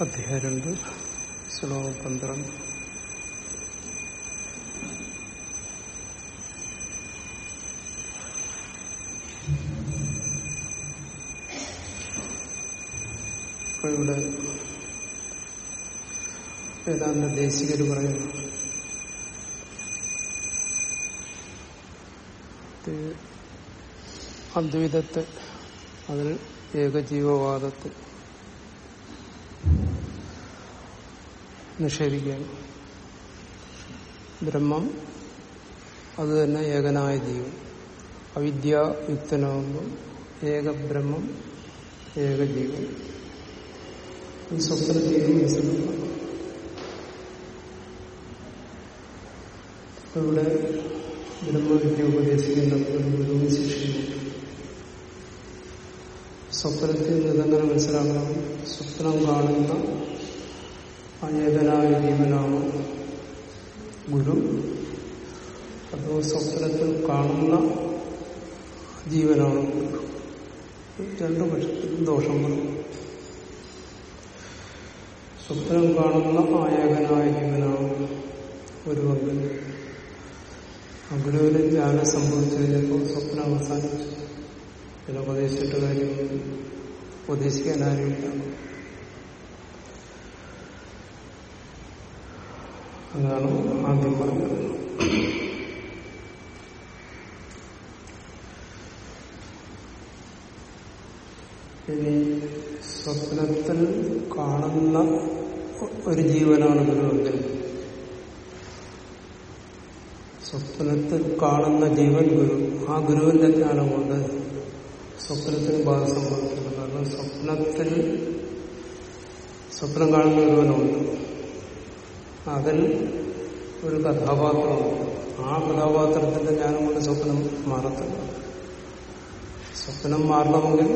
അധ്യായം രണ്ട് ശ്ലോകം പന്ത്രണ്ട്. ഇവിടെ വേദാന്ത ദേശികർ പറയുന്നു. അദ്വൈതത്തെ അതിൽ ഏകജീവവാദത്തെ നിഷേധിക്കുകയാണ് ബ്രഹ്മം അത് തന്നെ ഏകനായ ജീവൻ അവിദ്യായുക്തനാകുമ്പോൾ ഏകബ്രഹ്മം ഏകജീവൻ ഈ ജീവൻ ഇവിടെ ബ്രഹ്മവിദ്യ ഉപദേശിക്കുന്ന ഒരു ഗുരുവും ശിഷ്യനുണ്ട് സ്വപ്നത്തിൽ നിന്ന് ഇതെങ്ങനെ മനസ്സിലാക്കണം. സ്വപ്നം കാണുന്ന അനേകനായ ജീവനാണ് ഗുരു. അതോ സ്വപ്നത്തിൽ കാണുന്ന ജീവനാണ് രണ്ടു പക്ഷത്തിലും ദോഷം വരും സ്വപ്നം കാണുന്ന ആയേകനായ ജീവനാണ് ഒരു ആ ഗുരുവിന് ജ്ഞാനം സംഭവിച്ചു കഴിഞ്ഞപ്പോൾ സ്വപ്നം അവസാനിച്ചു. പിന്നെ ഉപദേശിച്ചിട്ട് കാര്യം ഉപദേശിക്കാൻ ആരുമില്ല. അതാണ് ആദ്യം പറഞ്ഞത്. ഇനി സ്വപ്നത്തിൽ കാണുന്ന ഒരു ജീവനാണ് ഗുരുവെങ്കിൽ സ്വപ്നത്തിൽ കാണുന്ന ജീവൻ ഗുരു ആ ഗുരുവിന്റെ ജ്ഞാനം കൊണ്ട് സ്വപ്നത്തിന് ബാധ സംഭവിക്കുന്നു കാരണം സ്വപ്നത്തിൽ സ്വപ്നം കാണുന്ന ഒരുവനുണ്ട്. അതിൽ ഒരു കഥാപാത്രമുണ്ട് ആ കഥാപാത്രത്തിന്റെ ജ്ഞാനം കൊണ്ട് സ്വപ്നം മാറത്തില്ല സ്വപ്നം മാറണമെങ്കിൽ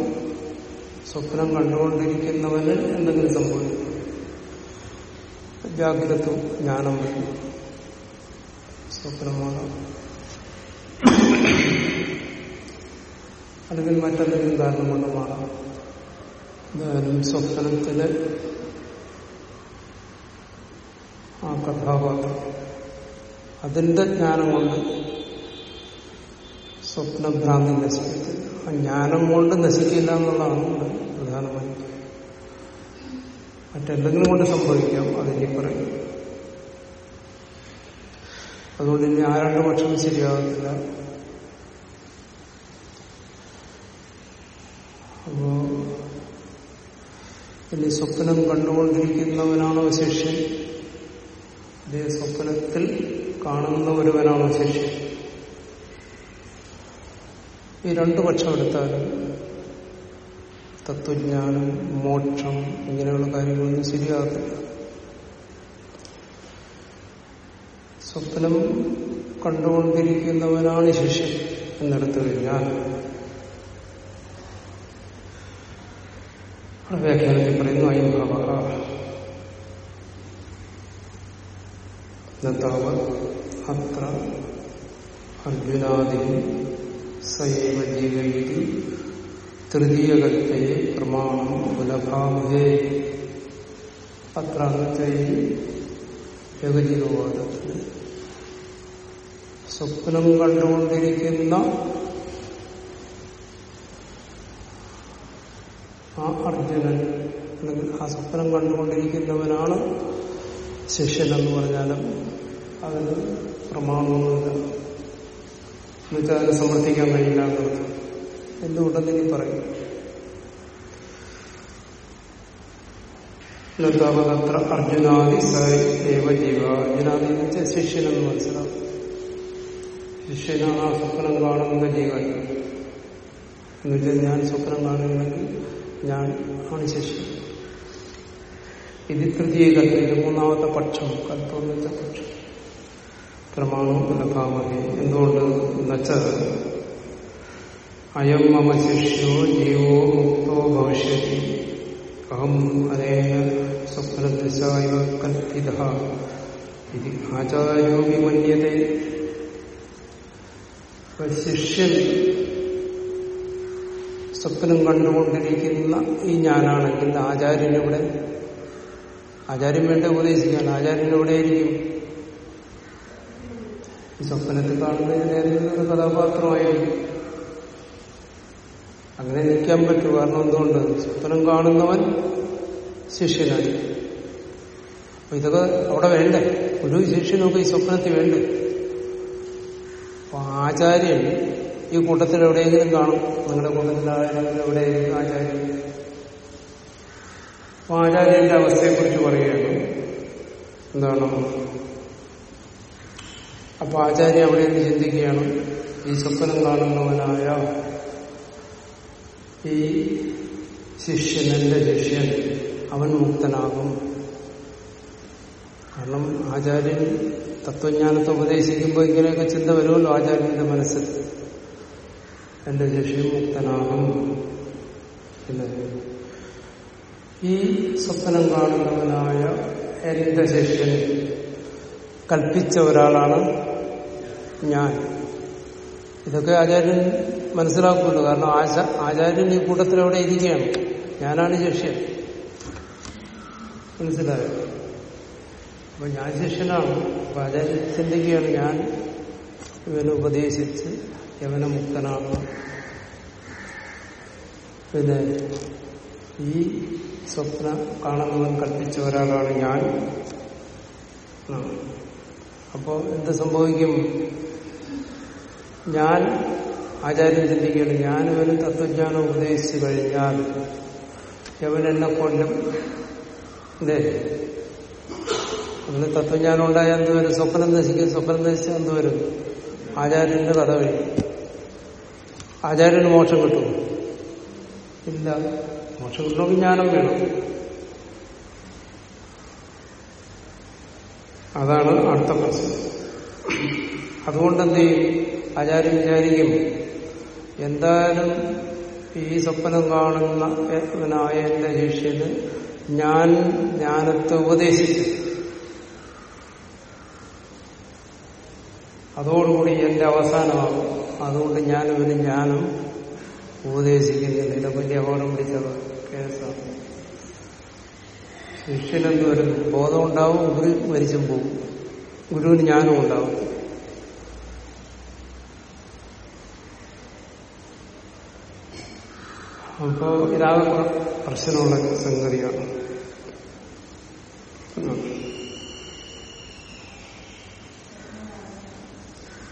സ്വപ്നം കണ്ടുകൊണ്ടിരിക്കുന്നവന് എന്തെങ്കിലും സംഭവിക്കും. ജാഗ്രത ജ്ഞാനം വരും സ്വപ്നമാണ് അല്ലെങ്കിൽ മറ്റെന്തെങ്കിലും കാരണം കൊണ്ട് മാറാം. എന്തായാലും സ്വപ്നത്തിലെ ആ കഥാപാത്രം. അതിന്റെ ജ്ഞാനം കൊണ്ട് സ്വപ്നഭ്രാന്തി നശിക്കത്തില്ല ആ ജ്ഞാനം കൊണ്ട് നശിക്കില്ല എന്നുള്ളതാണ് പ്രധാനമായി. മറ്റെന്തെങ്കിലും കൊണ്ട് സംഭവിക്കാം അതിനെ പറയും അതുകൊണ്ട് ഇനി ആ രണ്ടു പക്ഷം ശരിയാകത്തില്ല. അപ്പോ ഇനി സ്വപ്നം കണ്ടുകൊണ്ടിരിക്കുന്നവനാണോ ശിഷ്യൻ അതേ സ്വപ്നത്തിൽ കാണുന്ന ഒരുവനാണ് ശിഷ്യൻ ഈ രണ്ടു പക്ഷം എടുത്താലും തത്വജ്ഞാനം മോക്ഷം ഇങ്ങനെയുള്ള കാര്യങ്ങളൊന്നും ശരിയാകത്തില്ല. സ്വപ്നം കണ്ടുകൊണ്ടിരിക്കുന്നവനാണ് ശിഷ്യൻ എന്നെടുത്തു കഴിഞ്ഞാൽ വ്യാഖ്യാനത്തിൽ പറയുന്നു അയംഭവ നത്താവത് അത്ര അർജുനാദി സൈവ ജീവൈതി തൃതീയകൽപ്പയെ പ്രമാണം പുലഭാമഹേ അത്ര അന്നത്തെ ഏകജീവവാദത്തിൽ സ്വപ്നം കണ്ടുകൊണ്ടിരിക്കുന്ന ആ അർജുനൻ അല്ലെങ്കിൽ ആ സ്വപ്നം കണ്ടുകൊണ്ടിരിക്കുന്നവനാണ് ശിഷ്യൻ എന്ന് പറഞ്ഞാലും അതിന് പ്രമാണമൊന്നുമില്ല. എന്നുവെച്ചാൽ അതിനെ സമർത്ഥിക്കാൻ കഴിയില്ല എന്നർത്ഥം എന്തുകൊണ്ടെന്ന് ഇനി പറയും? ലതാവതത്ര അർജുനാദി സേവ ജീവ. അർജുനാദി എന്ന് വെച്ചാൽ ശിഷ്യനെന്ന് മനസ്സിലാവും. ശിഷ്യനാണ് ആ സ്വപ്നം കാണുന്ന ജീവൻ. എന്നുവെച്ചാൽ ഞാൻ സ്വപ്നം കാണുകയാണെങ്കിൽ ഞാൻ ആണ് ശിഷ്യൻ. ഇത് തൃതീയ കല്പം മൂന്നാമത്തെ പക്ഷം കല്പം എന്ന് വെച്ച പക്ഷം. പ്രമാണവും ലഭാമതി എന്തുകൊണ്ട് എന്നുവെച്ചാൽ അയം മമ ശിഷ്യോ ജീവോ മുക്തോ ഭവിഷ്യത്തി അഹം അനേന സ്വപ്നദശായ കൽപ്പിത. ഇത് ആചാര്യോപി മന്യത ശിഷ്യൻ സ്വപ്നം കണ്ടുകൊണ്ടിരിക്കുന്ന ഈ ഞാനാണെങ്കിൽ ആചാര്യനിവിടെ. ആചാര്യൻ വേണ്ട ഉപദേശിക്കാൻ ആചാര്യൻ എവിടെയായിരിക്കും? ഈ സ്വപ്നത്തിൽ കാണുന്നതിന് ഏതെങ്കിലും ഒരു കഥാപാത്രമായിരിക്കും അങ്ങനെ നിൽക്കാൻ പറ്റൂ. കാരണം എന്തുകൊണ്ട്? സ്വപ്നം കാണുന്നവൻ ശിഷ്യനായി. അപ്പൊ ഇതൊക്കെ അവിടെ വേണ്ടേ? ഒരു ശിഷ്യനൊക്കെ ഈ സ്വപ്നത്തിൽ വേണ്ടേ? അപ്പൊ ആചാര്യൻ ഈ കൂട്ടത്തിൽ എവിടെയെങ്കിലും കാണും. നിങ്ങളുടെ കൂട്ടത്തിൽ ആരെങ്കിലും എവിടെയെങ്കിലും ആചാര്യൻ? അപ്പൊ ആചാര്യന്റെ അവസ്ഥയെക്കുറിച്ച് പറയുകയാണ്. എന്താണ്? അപ്പൊ ആചാര്യ അവിടെ നിന്ന് ചിന്തിക്കുകയാണ് ഈ സ്വപ്നം കാണുന്നവനായ ഈ ശിഷ്യൻ എന്റെ ശിഷ്യൻ അവൻ മുക്തനാകും. കാരണം ആചാര്യൻ തത്വജ്ഞാനത്തെ ഉപദേശിക്കുമ്പോൾ ഇങ്ങനെയൊക്കെ ചിന്ത വരുമല്ലോ ആചാര്യന്റെ മനസ്സിൽ. എന്റെ ശിഷ്യൻ മുക്തനാകും എന്നത്. ഈ സ്വപ്നം കാണുന്നവനായ എന്റെ ശിഷ്യൻ കൽപ്പിച്ച ഒരാളാണ് ഞാൻ. ഇതൊക്കെ ആചാര്യൻ മനസ്സിലാക്കുമല്ലോ കാരണം ആചാര്യൻ ഈ കൂട്ടത്തിൽ അവിടെ ഇരിക്കുകയാണ്. ഞാനാണ് ശിഷ്യൻ മനസ്സിലായോ? അപ്പൊ ഞാൻ ശിഷ്യനാണ്. അപ്പൊ ആചാര്യൻ ചിന്തിക്കുകയാണ് ഞാൻ ഇവനെ ഉപദേശിച്ച് യവന മുക്തനാണ്. പിന്നെ ഈ സ്വപ്ന കാണുന്നവൻ കൽപ്പിച്ച ഒരാളാണ് ഞാൻ. അപ്പോ എന്ത് സംഭവിക്കും? ഞാൻ ആചാര്യൻ ചിന്തിക്കുകയാണ്. ഞാൻ ഇവന് തത്വജ്ഞാനം ഉപദേശിച്ചു കഴിഞ്ഞാൽ യവൻ എന്നെ കൊല്ലും. അല്ലേ? അവന് തത്വജ്ഞാനം ഉണ്ടായാൽ എന്ത് വരും? സ്വപ്നം നശിക്കും. സ്വപ്നം നശിച്ചാൽ എന്ത് വരും? ആചാര്യന്റെ വഴി ആചാര്യന് മോക്ഷം കിട്ടും ഇല്ല. മോക്ഷം കിട്ടണമെങ്കിൽ ജ്ഞാനം വേണം. അതാണ് അടുത്ത പ്രശ്നം. അതുകൊണ്ട് എന്ത് ചെയ്യും ആചാര്യം വിചാരിക്കും എന്തായാലും ഈ സ്വപ്നം കാണുന്ന കാണുന്നവനായ എന്റെ ശിഷ്യന് ഞാൻ ജ്ഞാനത്തെ ഉപദേശിച്ചു. അതോടുകൂടി എന്റെ അവസാനമാകും. അതുകൊണ്ട് ഞാനിവന് ജ്ഞാനം ഉപദേശിക്കുന്നില്ല. ഇതൊക്കെ വലിയ അപകടം പിടിച്ചത് കേസാണ് ശിഷ്യനെന്ന് വരുന്നു ബോധം ഉണ്ടാവും ഗുരു മരിച്ചും പോകും ഗുരുവിന് ജ്ഞാനം ഉണ്ടാവും. അപ്പോ ഇതാകെ പ്രശ്നമുള്ള സംഗതിയാണ്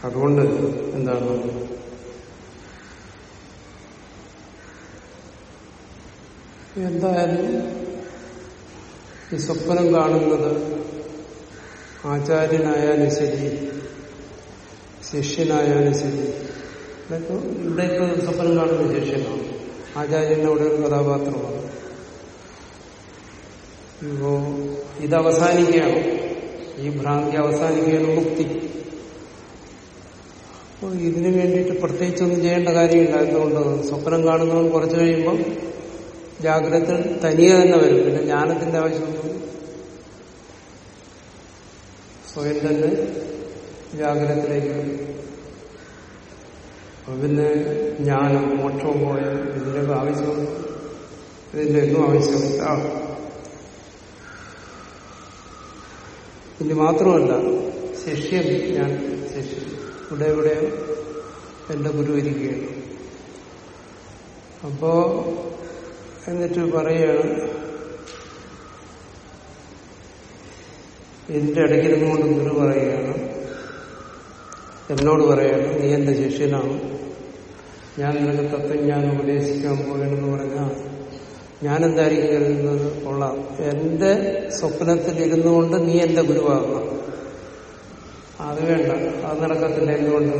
അതുകൊണ്ട് എന്താണ്? എന്തായാലും ഈ സ്വപ്നം കാണുന്നത് ആചാര്യനായാലും ശരി ശിഷ്യനായാലും ശരി. ഇതൊക്കെ ഇപ്പോൾ സ്വപ്നം കാണുന്ന ശിഷ്യനാണ്. ആചാര്യന്റെ ഒരു കഥാപാത്രമാണ്. ഇപ്പോ ഇത് അവസാനിക്കുകയാണ്. ഈ ഭ്രാന്തി അവസാനിക്കുകയാണ് മുക്തി. അപ്പോൾ ഇതിനു വേണ്ടിയിട്ട് പ്രത്യേകിച്ചൊന്നും ചെയ്യേണ്ട കാര്യമില്ല. എന്തുകൊണ്ട്? സ്വപ്നം കാണുന്നവൻ കുറച്ച് കഴിയുമ്പം ജാഗ്രത തനിയെ തന്നെ വരും പിന്നെ ജ്ഞാനത്തിന്റെ ആവശ്യമൊന്നും സ്വയം തന്നെ ജാഗ്രതത്തിലേക്ക് വരും. പിന്നെ ജ്ഞാനം മോക്ഷവും പോയ ഇതിന്റെയൊക്കെ ആവശ്യം ഇതിന്റെ ഒന്നും ആവശ്യമില്ല. ഇനി മാത്രമല്ല ശിഷ്യൻ ഞാൻ ശിഷ്യൻ ഇവിടെ ഇവിടെ എന്റെ ഗുരു ഇരിക്കുകയാണ്. അപ്പോ എന്നിട്ട് പറയുകയാണ് ഇതിന്റെ ഇടയ്ക്കിരുന്നുകൊണ്ട് ഗുരു പറയുകയാണ്. എന്നോട് പറയാണ് നീ എന്റെ ശിഷ്യനാണ്. ഞാൻ നിനക്ക് ഞാൻ ഉപദേശിക്കാൻ പോകണമെന്ന് പറഞ്ഞാൽ ഞാൻ എന്തായിരിക്കും കരുതുന്നത്? കൊള്ളാം. എന്റെ സ്വപ്നത്തിൽ ഇരുന്നു കൊണ്ട് നീ എന്റെ ഗുരുവാകണം. അത് വേണ്ട. അത് നടക്കത്തില്ല. എന്തുകൊണ്ട്?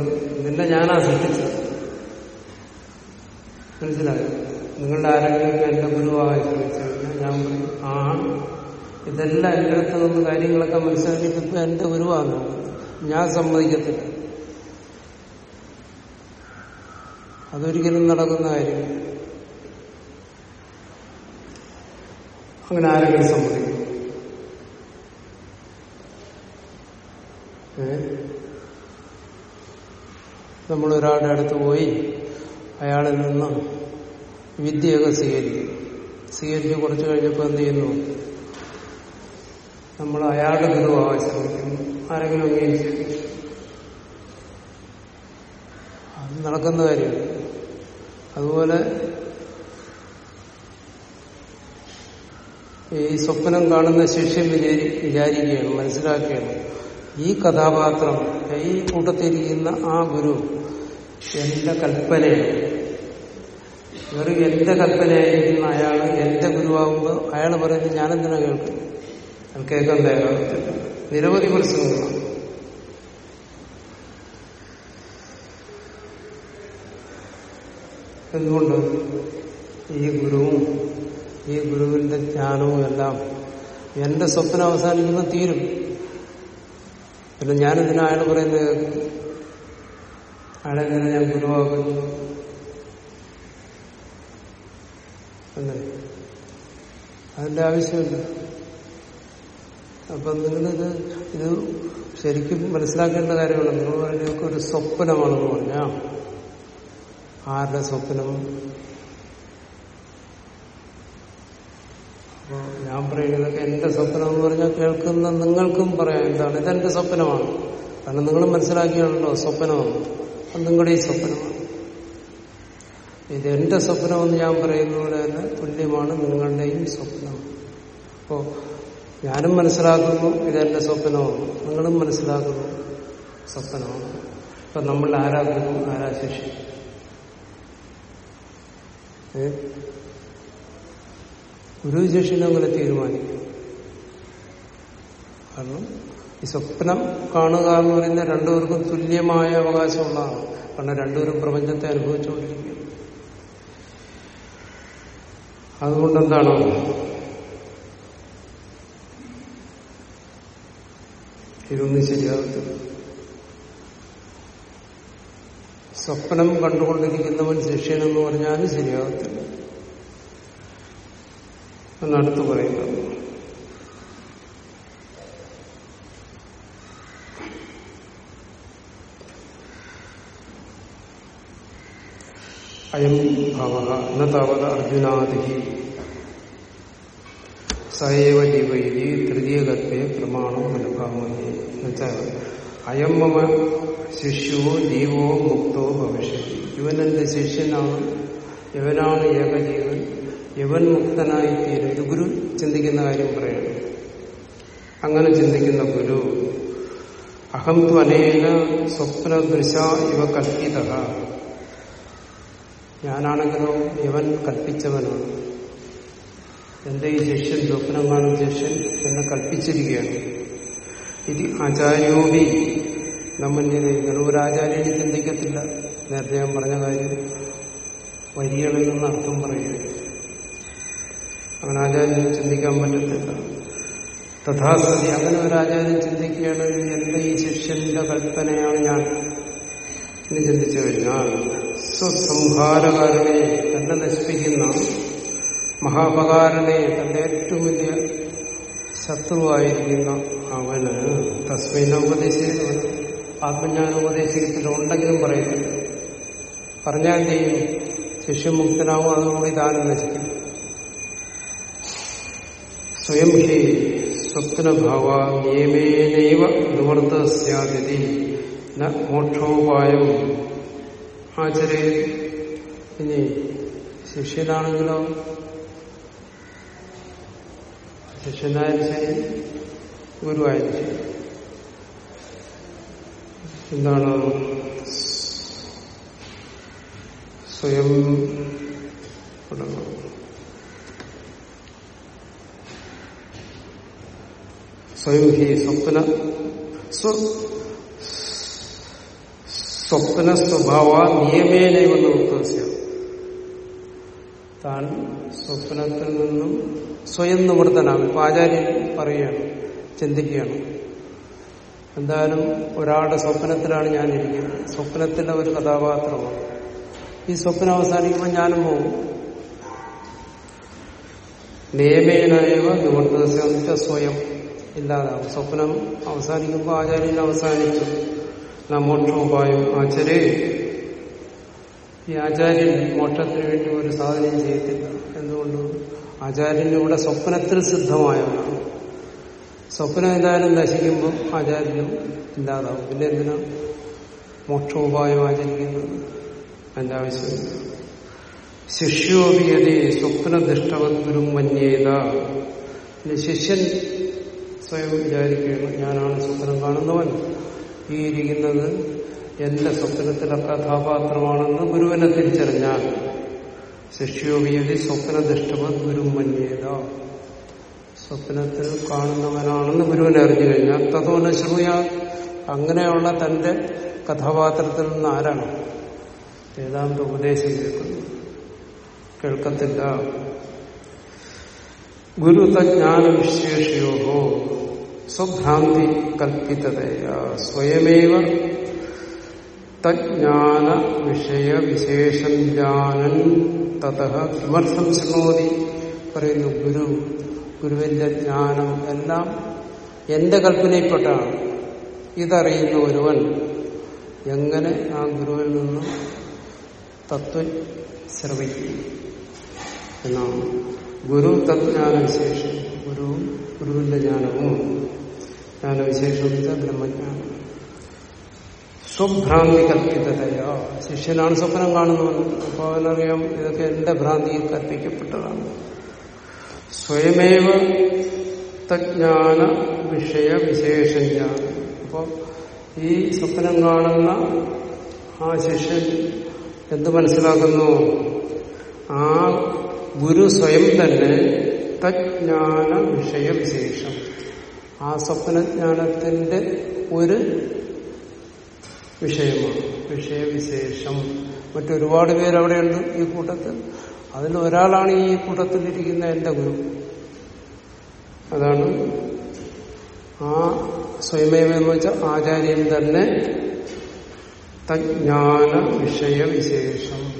നിന്നെ ഞാനാ സൃഷ്ടിച്ചത്. മനസ്സിലായോ? നിങ്ങളുടെ ആരെങ്കിലും എന്റെ ഗുരുവായി ചോദിച്ചാൽ ഞാൻ പറയും ആ ഇതെല്ലാം എന്റെ അടുത്ത് നിന്ന് കാര്യങ്ങളൊക്കെ മനസ്സിലാക്കിയിട്ട് എന്റെ ഗുരുവാണ് ഞാൻ സമ്മതിക്കത്തില്ല. അതൊരിക്കലും നടക്കുന്ന കാര്യം. അങ്ങനെ ആരെങ്കിലും സമ്മതിക്കും. നമ്മളൊരാളുടെ അടുത്ത് പോയി അയാളിൽ നിന്ന് വിദ്യയൊക്കെ സ്വീകരിക്കും. സ്വീകരിച്ച് കുറച്ച് കഴിഞ്ഞപ്പോൾ എന്ത് ചെയ്യുന്നു? നമ്മൾ അയാളുടെ ഗുരുവാകാൻ ശ്രമിക്കുന്നു. ആരെങ്കിലും അംഗീകരിച്ചു അത് നടക്കുന്ന കാര്യമാണ് അതുപോലെ ഈ സ്വപ്നം കാണുന്ന ശിഷ്യൻ വിചാരി വിചാരിക്കുകയാണ് മനസ്സിലാക്കുകയാണ്. ഈ കഥാപാത്രം ഈ കൂട്ടത്തിരിക്കുന്ന ആ ഗുരു എന്റെ കൽപ്പനയാണ്. വെറും എന്റെ കൽപ്പനയായിരിക്കുന്ന അയാൾ എന്റെ ഗുരുവാകുമ്പോൾ അയാൾ പറയുന്നത് ഞാനെന്തിനാ കേൾക്കും അത് കേൾക്കണ്ട തയ്യാറാകത്തില്ല നിരവധി പ്രശ്നങ്ങളാണ് എന്തുകൊണ്ട്? ഈ ഗുരുവും ഈ ഗുരുവിന്റെ ജ്ഞാനവും എല്ലാം എന്റെ സ്വപ്നം അവസാനിക്കുന്ന തീരും. പിന്നെ ഞാനെന്തിനാ അയാൾ പറയുന്നത് അയാളെങ്ങനെ ഞാൻ ഗുരുവാകുന്നു? അങ്ങനെ അതിന്റെ ആവശ്യമില്ല. അപ്പം നിങ്ങളിത് ഇത് ശരിക്കും മനസ്സിലാക്കേണ്ട കാര്യമാണ്. നിങ്ങൾ പറയുന്നതൊക്കെ ഒരു സ്വപ്നമാണെന്ന് പറഞ്ഞ. ആരുടെ സ്വപ്നം? അപ്പോ ഞാൻ പറയുന്നതൊക്കെ എന്റെ സ്വപ്നം എന്ന് പറഞ്ഞാൽ കേൾക്കുന്ന നിങ്ങൾക്കും പറയാം. എന്താണ് ഇതെന്റെ സ്വപ്നമാണ്. കാരണം നിങ്ങൾ മനസ്സിലാക്കിയാണല്ലോ സ്വപ്നമാണ്. അത് നിങ്ങളുടെ ഈ സ്വപ്നമാണ്. ഇത് എന്റെ സ്വപ്നമെന്ന് ഞാൻ പറയുന്ന പോലെ തന്നെ തുല്യമാണ് നിങ്ങളുടെയും സ്വപ്നം. അപ്പോ ഞാനും മനസ്സിലാക്കുന്നു ഇതെന്റെ സ്വപ്നമാണ്. നിങ്ങളും മനസ്സിലാക്കുന്നു സ്വപ്നമാണ്. ഇപ്പൊ നമ്മൾ ആരാധനവും ആരാശേഷി ഗുരു ശിഷ്യനെ അങ്ങനെ തീരുമാനിക്കും. കാരണം ഈ സ്വപ്നം കാണുക എന്ന് പറയുന്ന രണ്ടുപേർക്കും തുല്യമായ അവകാശമുള്ളതാണ്. കാരണം രണ്ടുപേരും പ്രപഞ്ചത്തെ അനുഭവിച്ചുകൊണ്ടിരിക്കുക അതുകൊണ്ട് എന്താണ് ഇതൊന്നും ശരിയാകത്തില്ല സ്വപ്നം കണ്ടുകൊണ്ടിരിക്കുന്നവൻ ശിഷ്യനെന്ന് പറഞ്ഞാലും ശരിയാകത്തില്ല. എന്നടുത്ത് പറയുന്നത്. അയം ഭാവ ന താവത് അർജുനാദി സയവ ജീവൈതി തൃതീയകത്തെ പ്രമാണം അനുഭാവമേ എന്നുവെച്ചാൽ അയം മമ ശിഷ്യുവോ ജീവോ മുക്തോ ഭവിഷ്യത്തി എന്റെ ശിഷ്യനാണ് ഇവനാണ് ഏകജീവൻ ഇവൻ മുക്തനായി തീരും ഇത് ഗുരു ചിന്തിക്കുന്ന കാര്യം പറയണം। അങ്ങനെ ചിന്തിക്കുന്ന ഗുരു അഹം ത്വനേന സ്വപ്നദൃശ ഇവ കൽപ്പിത। ഞാനാണെങ്കിലോ ഇവൻ കൽപ്പിച്ചവനാണ്. എന്റെ ഈ ശിഷ്യൻ സ്വപ്നം കാണുന്ന ശിഷ്യൻ എന്നെ കൽപ്പിച്ചിരിക്കുകയാണ്. ഇത് ആചാര്യോപി നമ്മൾ ഇങ്ങനെ ഒരു ആചാര്യനെ ചിന്തിക്കത്തില്ല. നേരത്തെ ഞാൻ പറഞ്ഞ കാര്യം വരികളിൽ നിന്ന് അർത്ഥം പറയുക. അങ്ങനെ ആചാര്യം ചിന്തിക്കാൻ പറ്റത്തില്ല. തഥാസ്ഥിതി അങ്ങനെ ഒരു ആചാര്യൻ ചിന്തിക്കുകയാണെങ്കിൽ എന്റെ ഈ ശിഷ്യന്റെ കൽപ്പനയാണ് ഞാൻ. എന്ന് ചിന്തിച്ചു കഴിഞ്ഞാൽ സ്വസംഹാരകാരനെ തന്നെ നശിപ്പിക്കുന്ന മഹാപകാരനെ തന്റെ ഏറ്റവും വലിയ ശത്രുവായിരിക്കുന്ന അവന് തസ്മൈന ഉപദേശിക്കുന്നവന് ആത്മജ്ഞാനം ഉപദേശിക്കത്തിലുണ്ടെങ്കിലും പറയുന്നു. പറഞ്ഞാൽ ചെയ്യും ശിഷ്യമുക്തനാവും അതുകൂടി താനും നശിക്കും. സ്വയം ഹി സ്വപ്നഭാവ നിയമേനൈവ നിവർത്തസ്യാതി മോക്ഷോപായവും മോക്ഷോപായം. ആചരേ ഇനി ശിഷ്യനാണെങ്കിലോ ശിഷ്യനായാലും ശരി ഗുരുവായാലും ശരി എന്താണ്? സ്വയം സ്വയം ഹി സ്വപ്ന സ്വപ്ന സ്വഭാവ നിയമേനൈവ നിവൃത്തസ്യ താൻ സ്വപ്നത്തിൽ നിന്നും സ്വയം നിവൃത്തനാണ് ഇപ്പൊ ആചാര്യൻ പറയുകയാണ് ചിന്തിക്കുകയാണ്. എന്തായാലും ഒരാളുടെ സ്വപ്നത്തിലാണ് ഞാൻ ഇരിക്കുന്നത് സ്വപ്നത്തിന്റെ ഒരു കഥാപാത്രമാണ്. ഈ സ്വപ്നം അവസാനിക്കുമ്പോൾ ഞാനും പോകും നിയമേനൈവ നിവർത്തസ്യ സ്വയം ഇല്ലാതാവും. സ്വപ്നം അവസാനിക്കുമ്പോൾ ആചാര്യൻ അവസാനിച്ചു. മോക്ഷോപായം ആചരേ. ഈ ആചാര്യൻ മോക്ഷത്തിന് വേണ്ടി ഒരു സാധനം ചെയ്യത്തില്ല എന്തുകൊണ്ട്? ആചാര്യന്റെ ഇവിടെ സ്വപ്നത്തിൽ സിദ്ധമായവനാണ്. സ്വപ്നം എന്തായാലും നശിക്കുമ്പോൾ ആചാര്യനും ഇല്ലാതാവും. പിന്നെ എന്തിനാ? മോക്ഷോപായം ആചരിക്കുന്നത് അതിന്റെ ആവശ്യമില്ല. ശിഷ്യോപിയതി സ്വപ്നദിഷ്ടവത് ഗുരു മന്യേത. ശിഷ്യൻ സ്വയം വിചാരിക്കുകയാണ് ഞാനാണ് സ്വപ്നം കാണുന്നവൻ. ഈ ഇരിക്കുന്നത് എന്റെ സ്വപ്നത്തിലെ കഥാപാത്രമാണെന്ന് ഗുരുവിനെ തിരിച്ചറിഞ്ഞാൽ. സ്വപ്നദിഷ്ടവത് ഗുരു മന്യേത. സ്വപ്നത്തിൽ കാണുന്നവനാണെന്ന് ഗുരുവിനെ അറിഞ്ഞു കഴിഞ്ഞാൽ തതോന ശ്രൂയ അങ്ങനെയുള്ള തന്റെ കഥാപാത്രത്തിൽ നിന്ന് ആരാണ്? വേദാന്ത ഉപദേശം കേൾക്കുന്നു. കേൾക്കത്തില്ല. ഗുരുതജ്ഞാന വിശേഷയോഹോ സ്വഭ്രാന്തി കൽപ്പിച്ചതയാ സ്വയമേവ തജ്ഞാന വിഷയ വിശേഷം ജാനൻ തഥ കിമർത്ഥം ശൃണോതി. പറയുന്നു ഗുരു ഗുരുവിന്റെ ജ്ഞാനം എല്ലാം എന്റെ കൽപ്പനയിൽപ്പെട്ടാണ്. ഇതറിയുന്ന ഒരുവൻ എങ്ങനെ ആ ഗുരുവിൽ നിന്നും തത്വം ശ്രവിക്കും? എന്നാണ്. ഗുരു തജ്ഞാന വിശേഷം ഗുരു ഗുരുവിന്റെ ജ്ഞാനവും ജ്ഞാനവിശേഷം വിശേഷിപ്പിച്ച ബ്രഹ്മജ്ഞാനം. സ്വഭ്രാന്തി കൽപ്പിതതയാ. ശിഷ്യനാണ് സ്വപ്നം കാണുന്നത് അപ്പോൾ അവനറിയാം ഇതൊക്കെ എന്റെ ഭ്രാന്തിയിൽ കൽപ്പിക്കപ്പെട്ടതാണ്. സ്വയമേവ തജ്ഞാന വിഷയ വിശേഷം ജ്ഞാനം അപ്പോൾ ഈ സ്വപ്നം കാണുന്ന ആ ശിഷ്യൻ എന്ത് മനസ്സിലാക്കുന്നു? ആ ഗുരു സ്വയം തന്നെ തജ്ഞാന വിഷയ വിശേഷം. ആ സ്വപ്നജ്ഞാനത്തിന്റെ ഒരു വിഷയമാണ്. വിഷയവിശേഷം. മറ്റൊരുപാട് പേര് അവിടെയുണ്ട് ഈ കൂട്ടത്തിൽ. അതിൽ ഒരാളാണ് ഈ കൂട്ടത്തിലിരിക്കുന്ന എന്റെ ഗുരു. അതാണ് ആ സ്വയമേവ എന്ന് വെച്ചാൽ ആചാര്യൻ തന്നെ തജ്ഞാന വിഷയവിശേഷം.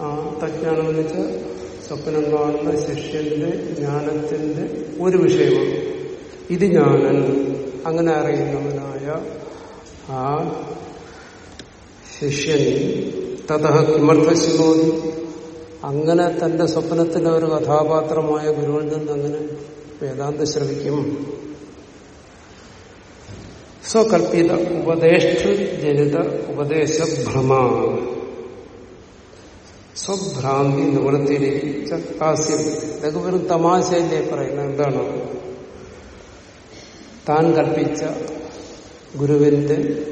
ആ തജ്ഞാനം എന്ന് വെച്ചാൽ സ്വപ്നം കാണുന്ന ശിഷ്യന്റെ ജ്ഞാനത്തിന്റെ ഒരു വിഷയമാണ്. ഇത് ഞാനൻ. അങ്ങനെ അറിയുന്നവനായ ആ ശിഷ്യൻ തഥ കിമർത്ഥശിവോതി അങ്ങനെ തന്റെ സ്വപ്നത്തിലെ ഒരു കഥാപാത്രമായ ഗുരുവിൽ നിന്ന് അങ്ങനെ വേദാന്ത ശ്രവിക്കും. സ്വകൽപ്പിത ഉപദേഷ്ട ജനിത ഉപദേശഭ്രമ സ്വഭ്രാന്തി നിവൃത്തിയിലേക്ക് ഹാസ്യം ഇതൊക്കെ വെറും തമാശയിലേക്ക് പറയുന്നത്? എന്താണ്? താൻ കൽപ്പിച്ച ഗുരുവിന്റെ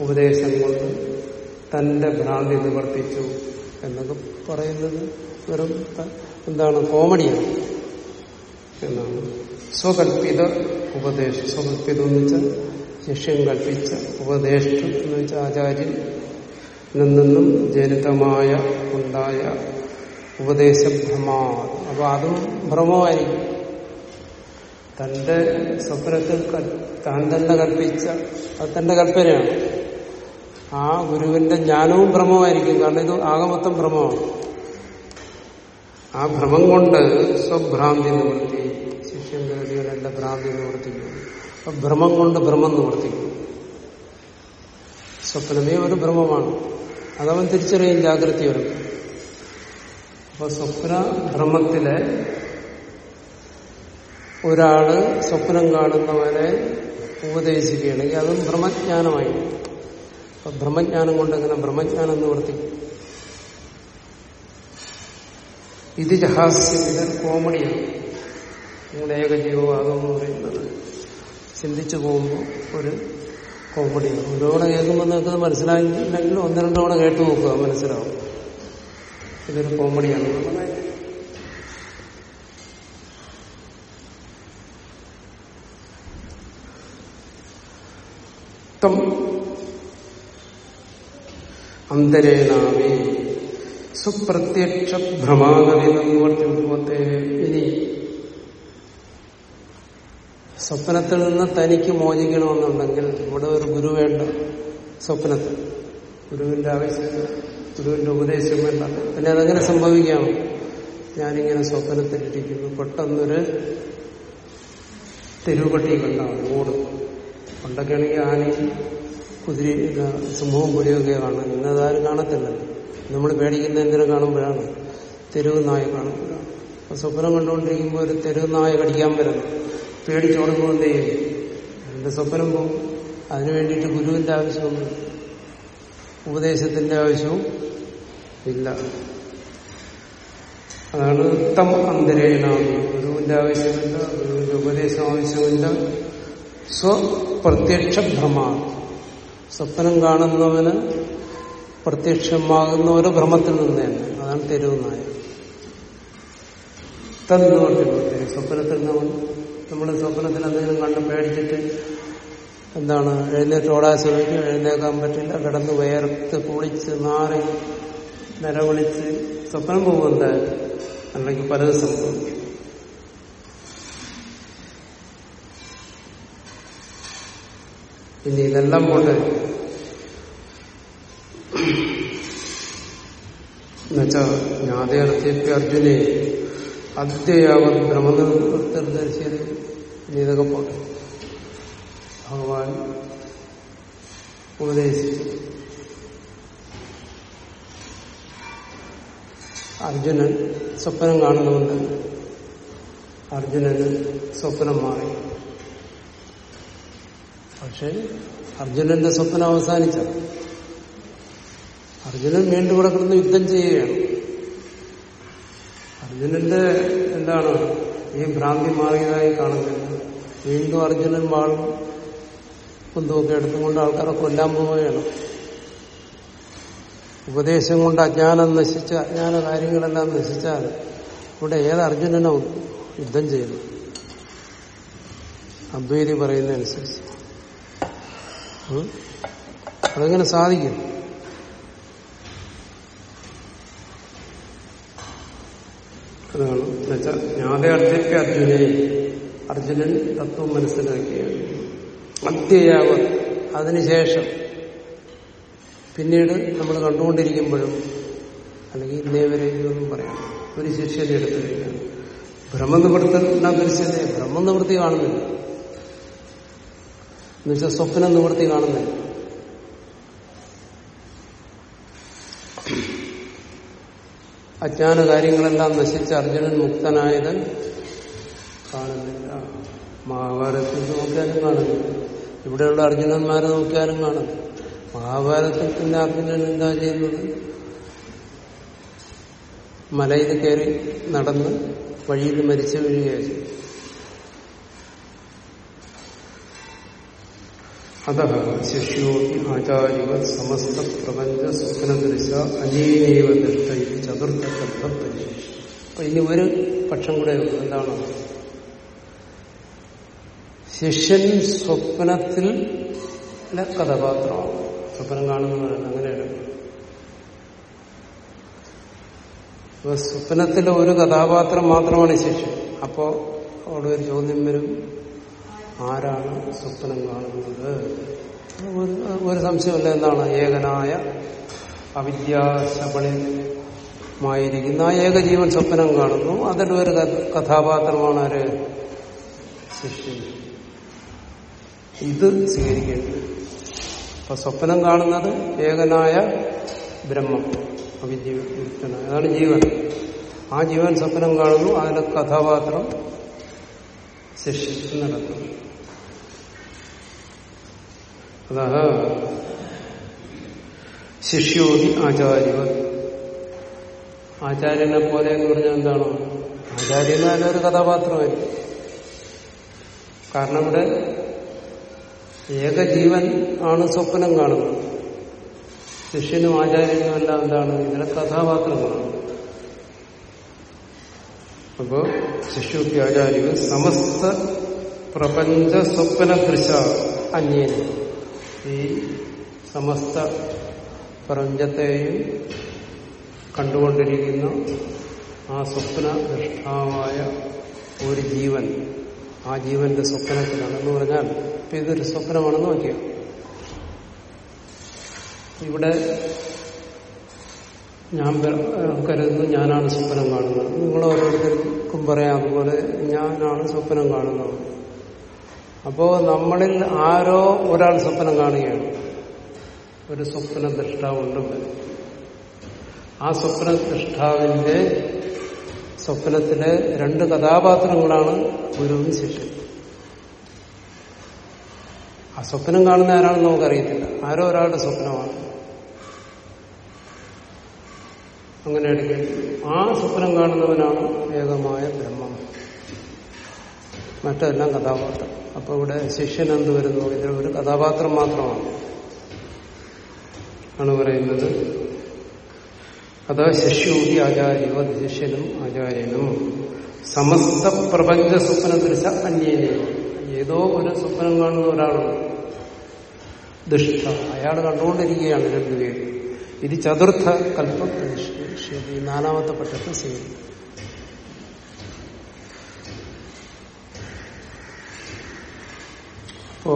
ഉപദേശം കൊണ്ട് തന്റെ ഭ്രാന്തി നിവർത്തിച്ചു എന്നൊക്കെ പറയുന്നത് വെറും എന്താണ് കോമഡിയാണ് എന്നാണ്. സ്വകൽപ്പിത ഉപദേശം. സ്വകൽപ്പിതം എന്ന് വെച്ചാൽ ശിഷ്യൻ കൽപ്പിച്ച ഉപദേഷ്ടം എന്ന് വെച്ചാൽ ആചാര്യൻ നിന്നും ജനിതമായ ഉണ്ടായ ഉപദേശഭ്രമാ അപ്പൊ അതും ഭ്രമമായിരിക്കും തന്റെ സ്വപ്നത്തിൽ താൻ തന്നെ കൽപ്പിച്ച അത് തന്റെ കൽപ്പനയാണ്. ആ ഗുരുവിന്റെ ജ്ഞാനവും ഭ്രമമായിരിക്കും കാരണം ഇത് ആകമൊത്തം ഭ്രമമാണ് ആ ഭ്രമം കൊണ്ട് സ്വഭ്രാന്തി നിവർത്തി ശിഷ്യൻ കരുതിയാൽ എന്റെ ഭ്രാന്തി നിവർത്തിക്കും. അപ്പൊ ഭ്രമം കൊണ്ട് ഭ്രമം നിവർത്തിക്കും. സ്വപ്നമേ ഒരു ഭ്രമമാണ്. അതവൻ തിരിച്ചറിയും ജാഗ്രത വരും അപ്പൊ സ്വപ്ന ഭ്രമത്തിലെ ഒരാൾ സ്വപ്നം കാണുന്നവനെ ഉപദേശിക്കുകയാണെങ്കിൽ അതും ബ്രഹ്മജ്ഞാനമായി. അപ്പൊ ബ്രഹ്മജ്ഞാനം കൊണ്ട് എങ്ങനെ ബ്രഹ്മജ്ഞാനം നിവർത്തിക്കും ഇത് ജഹാസ്യം ഇതൊരു കോമഡിയാണ്. നിങ്ങളുടെ ഏകജീവവാദം എന്ന് പറയുന്നത്. ചിന്തിച്ചു പോകുമ്പോൾ ഒരു കോമഡിയാണ്. ഒരു തവണ കേൾക്കുമ്പോൾ നിങ്ങൾക്ക് മനസ്സിലായില്ലെങ്കിൽ ഒന്ന് രണ്ടു തവണ കേട്ടു നോക്കുക മനസ്സിലാവും. ഇതൊരു കോമഡിയാണ്. തം അന്തരേണാവി സുപ്രത്യക്ഷ ഭ്രമാകവിധത്തെ ഇനി സ്വപ്നത്തിൽ നിന്ന് തനിക്ക് മോചിക്കണമെന്നുണ്ടെങ്കിൽ ഇവിടെ ഒരു ഗുരു വേണ്ട. സ്വപ്നത്തിൽ. ഗുരുവിന്റെ ആവശ്യം ഗുരുവിന്റെ ഉപദേശം വേണ്ട. പിന്നെ അതെങ്ങനെ സംഭവിക്കാം. ഞാനിങ്ങനെ സ്വപ്നത്തിലിരിക്കുന്നു പെട്ടെന്നൊരു തെരുവുപട്ടി കണ്ടാണ് ഓട്. പണ്ടൊക്കെയാണെങ്കിൽ ആനയും കുതിരി സിംഹവും പുലിയൊക്കെ കാണാൻ ഇന്നതാരും കാണത്തില്ല. നമ്മൾ പേടിക്കുന്ന എന്തിനും കാണുമ്പോഴാണ്? തെരുവ് നായ കാണുമ്പോഴാണ്. അപ്പൊ സ്വപ്നം കണ്ടുകൊണ്ടിരിക്കുമ്പോൾ ഒരു തെരുവ് നായ കടിക്കാൻ വരുന്നു പേടിച്ചോടുമ്പോൾ എന്ത് എന്റെ സ്വപ്നം പോകും അതിനു വേണ്ടിയിട്ട് ഗുരുവിന്റെ ആവശ്യമൊന്നും ഉപദേശത്തിന്റെ ആവശ്യവും ഇല്ല. അതാണ് തം അന്തരേണ. ഗുരുവിന്റെ ആവശ്യമില്ല ഗുരുവിന്റെ ഉപദേശം ആവശ്യമില്ല. സ്വപ്രത്യക്ഷ ഭ്രമ സ്വപ്നം കാണുന്നവന് പ്രത്യക്ഷമാകുന്ന ഒരു ഭ്രമത്തിൽ നിന്ന് തന്നെ. അതാണ് തെരുവുനായ തന്നുകൊണ്ടിരുന്നത് സ്വപ്നത്തിൽ നമ്മൾ നമ്മുടെ സ്വപ്നത്തിൽ എന്തെങ്കിലും കണ്ട് പേടിച്ചിട്ട് എന്താണ് എഴുന്നേറ്റ് ഓടാൻ ശ്രമിക്കും. എഴുന്നേക്കാൻ പറ്റില്ല. കിടന്ന് വേർത്ത് കുളിച്ച് നാറി നിലവിളിച്ച് സ്വപ്നം പോകും അല്ലെങ്കിൽ പലതും സംഭവിക്കും. ഇനി ഇതെല്ലാം പോട്ടെ. എന്നുവെച്ചാ ജ്ഞാതയർത്ഥ്യപ്പി അർജുനെ അദ്യയാവത് ബ്രഹ്മനിർദ്ദേശിയത് ഇതൊക്കെ പോട്ടെ. ഭഗവാൻ ഉപദേശിച്ചു. അർജുനൻ സ്വപ്നം കാണുന്നുണ്ട് അർജുനന് സ്വപ്നം മാറി. പക്ഷെ അർജുനന്റെ സ്വപ്നം അവസാനിച്ച അർജുനൻ വീണ്ടും ഇവിടെ കിടന്ന് യുദ്ധം ചെയ്യുകയാണ്. അർജുനന്റെ എന്താണ്? ഈ ഭ്രാന്തി മാറിയതായി കാണുന്നില്ല വീണ്ടും അർജുനൻ വാളും കുന്തമൊക്കെ എടുത്തുകൊണ്ട് ആൾക്കാരെ കൊല്ലാൻ പോവുകയാണ്. ഉപദേശം കൊണ്ട് അജ്ഞാനം നശിച്ച അജ്ഞാന കാര്യങ്ങളെല്ലാം നശിച്ചാൽ ഇവിടെ ഏത് അർജുനനോ യുദ്ധം ചെയ്യുന്നു അദ്വൈതി പറയുന്നതനുസരിച്ച്? അതെങ്ങനെ സാധിക്കും. അതാണ് എന്നുവെച്ചാൽ അർജുനെ അർജുനൻ തത്വം മനസ്സിലാക്കിയാണ്. അദ്യയാവ് അതിനുശേഷം പിന്നീട് നമ്മൾ കണ്ടുകൊണ്ടിരിക്കുമ്പോഴും അല്ലെങ്കിൽ ഇന്നേ വരെ ഇതൊന്നും പറയാം. ഒരു ശിഷ്യനെ എടുത്തു കഴിഞ്ഞാൽ ബ്രഹ്മനിവൃത്തി ദൃശ്യത ബ്രഹ്മനിവൃത്തി കാണുന്നില്ല. എന്നുവെച്ചാൽ സ്വപ്ന നിവൃത്തി കാണുന്നില്ല അജ്ഞാന കാര്യങ്ങളെല്ലാം നശിച്ച അർജുനൻ മുക്തനായത് കാണുന്നില്ല. മഹാഭാരതത്തിൽ നോക്കിയാലും കാണുന്നില്ല ഇവിടെയുള്ള അർജുനന്മാരെ നോക്കിയാലും കാണുന്നു മഹാഭാരതത്തിൽ പിന്നെ അർജുനൻ എന്താ ചെയ്യുന്നത്? മലയിൽ കയറി നടന്ന് വഴിയിൽ മരിച്ചു വീഴുകയാണ് അത ശിഷ്യോ ആചാര്യവ സമസ്ത പ്രപഞ്ച സ്വപ്നദൃശ അനേനൈവ ദൃഷ്ട ഇത് ചതുർത്ഥ കൽപ്പരിശേഷി അപ്പൊ ഇനി ഒരു പക്ഷം കൂടെ എന്താണ്? ശിഷ്യൻ സ്വപ്നത്തിൽ കഥാപാത്രമാണ് സ്വപ്നം കാണുന്നവരാണ് അങ്ങനെയാണ് സ്വപ്നത്തിലെ ഒരു കഥാപാത്രം മാത്രമാണ് ശിഷ്യൻ. അപ്പോ അവിടെ ഒരു ചോദ്യം വരും. ആരാണ് സ്വപ്നം കാണുന്നത്? ഒരു സംശയമല്ല. എന്താണ്? ഏകനായ അവിദ്യാശപണിമായിരിക്കുന്ന ആ ഏകജീവൻ സ്വപ്നം കാണുന്നു. അതിൽ ഒരു കഥാപാത്രമാണ് ആര്? ശിഷ്യൻ. ഇത് സ്വീകരിക്കേണ്ടത്. അപ്പൊ സ്വപ്നം കാണുന്നത് ഏകനായ ബ്രഹ്മം അവിദ്യുക്തനായ അതാണ് ജീവൻ. ആ ജീവൻ സ്വപ്നം കാണുന്നു. അതിലെ കഥാപാത്രം ശിഷ്യൻ നടക്കുന്നു അതാ. ശിഷ്യോതി ആചാര്യവ. ആചാര്യനെ പോലെ എന്ന് പറഞ്ഞാൽ എന്താണ്? ആചാര്യനായാലും ഒരു കഥാപാത്രമായിരിക്കും കാരണം ഇവിടെ ഏകജീവൻ ആണ് സ്വപ്നം കാണുന്നത്. ശിഷ്യനും ആചാര്യനും എല്ലാം എന്താണ്? ഇതിലെ കഥാപാത്രങ്ങളാണ്. അപ്പോ ശിഷ്യുക്ക് ആചാര്യ സമസ്ത പ്രപഞ്ച സ്വപ്ന ദൃശ അന്യേന. ഈ സമസ്ത പ്രപഞ്ചത്തെയും കണ്ടുകൊണ്ടിരിക്കുന്ന ആ സ്വപ്ന ദൃഷ്ടാവായ ഒരു ജീവൻ ആ ജീവന്റെ സ്വപ്നത്തിലാണ് എന്ന് പറഞ്ഞാൽ ഇപ്പൊ ഇതൊരു സ്വപ്നമാണെന്ന് നോക്കിയോ. ഇവിടെ ഞാൻ കരുതുന്നു ഞാനാണ് സ്വപ്നം കാണുന്നത്. നിങ്ങൾ ഓരോരുത്തർക്കും പറയാം അതുപോലെ ഞാനാണ് സ്വപ്നം കാണുന്നത്. അപ്പോ നമ്മളിൽ ആരോ ഒരാൾ സ്വപ്നം കാണുകയാണ്. ഒരു സ്വപ്ന ദൃഷ്ടാവുണ്ട് ആ സ്വപ്ന ദൃഷ്ടാവിന്റെ സ്വപ്നത്തിലെ രണ്ട് കഥാപാത്രങ്ങളാണ് ഗുരുവും ശിഷ്യൻ. ആ സ്വപ്നം കാണുന്ന ആരാണെന്ന് നമുക്കറിയത്തില്ല. ആരോ ഒരാളുടെ സ്വപ്നമാണ്. അങ്ങനെ എടുക്കേണ്ടി ആ സ്വപ്നം കാണുന്നവനാണ് ഏകമായ ബ്രഹ്മം. മറ്റെല്ലാം കഥാപാത്രം. അപ്പൊ ഇവിടെ ശിഷ്യൻ എന്ത് വരുന്നു? ഇതിൽ ഒരു കഥാപാത്രം മാത്രമാണ്. ആണ് പറയുന്നത്. അതാ ശിഷ്യൂഹി ആചാര്യോ അത് ശിഷ്യനും ആചാര്യനും. സമസ്ത പ്രപഞ്ച സ്വപ്ന ദൃശ അന്യേന ഏതോ ഒരു സ്വപ്നം കാണുന്ന ഒരാളും ദുഷ്ട. അയാൾ കണ്ടുകൊണ്ടിരിക്കുകയാണ് രണ്ടുപേരും. ഇത് ചതുർത്ഥ കൽപ്പം നാലാമത്തെ പക്ഷത്തെ സ്വീകരിക്കും അപ്പോ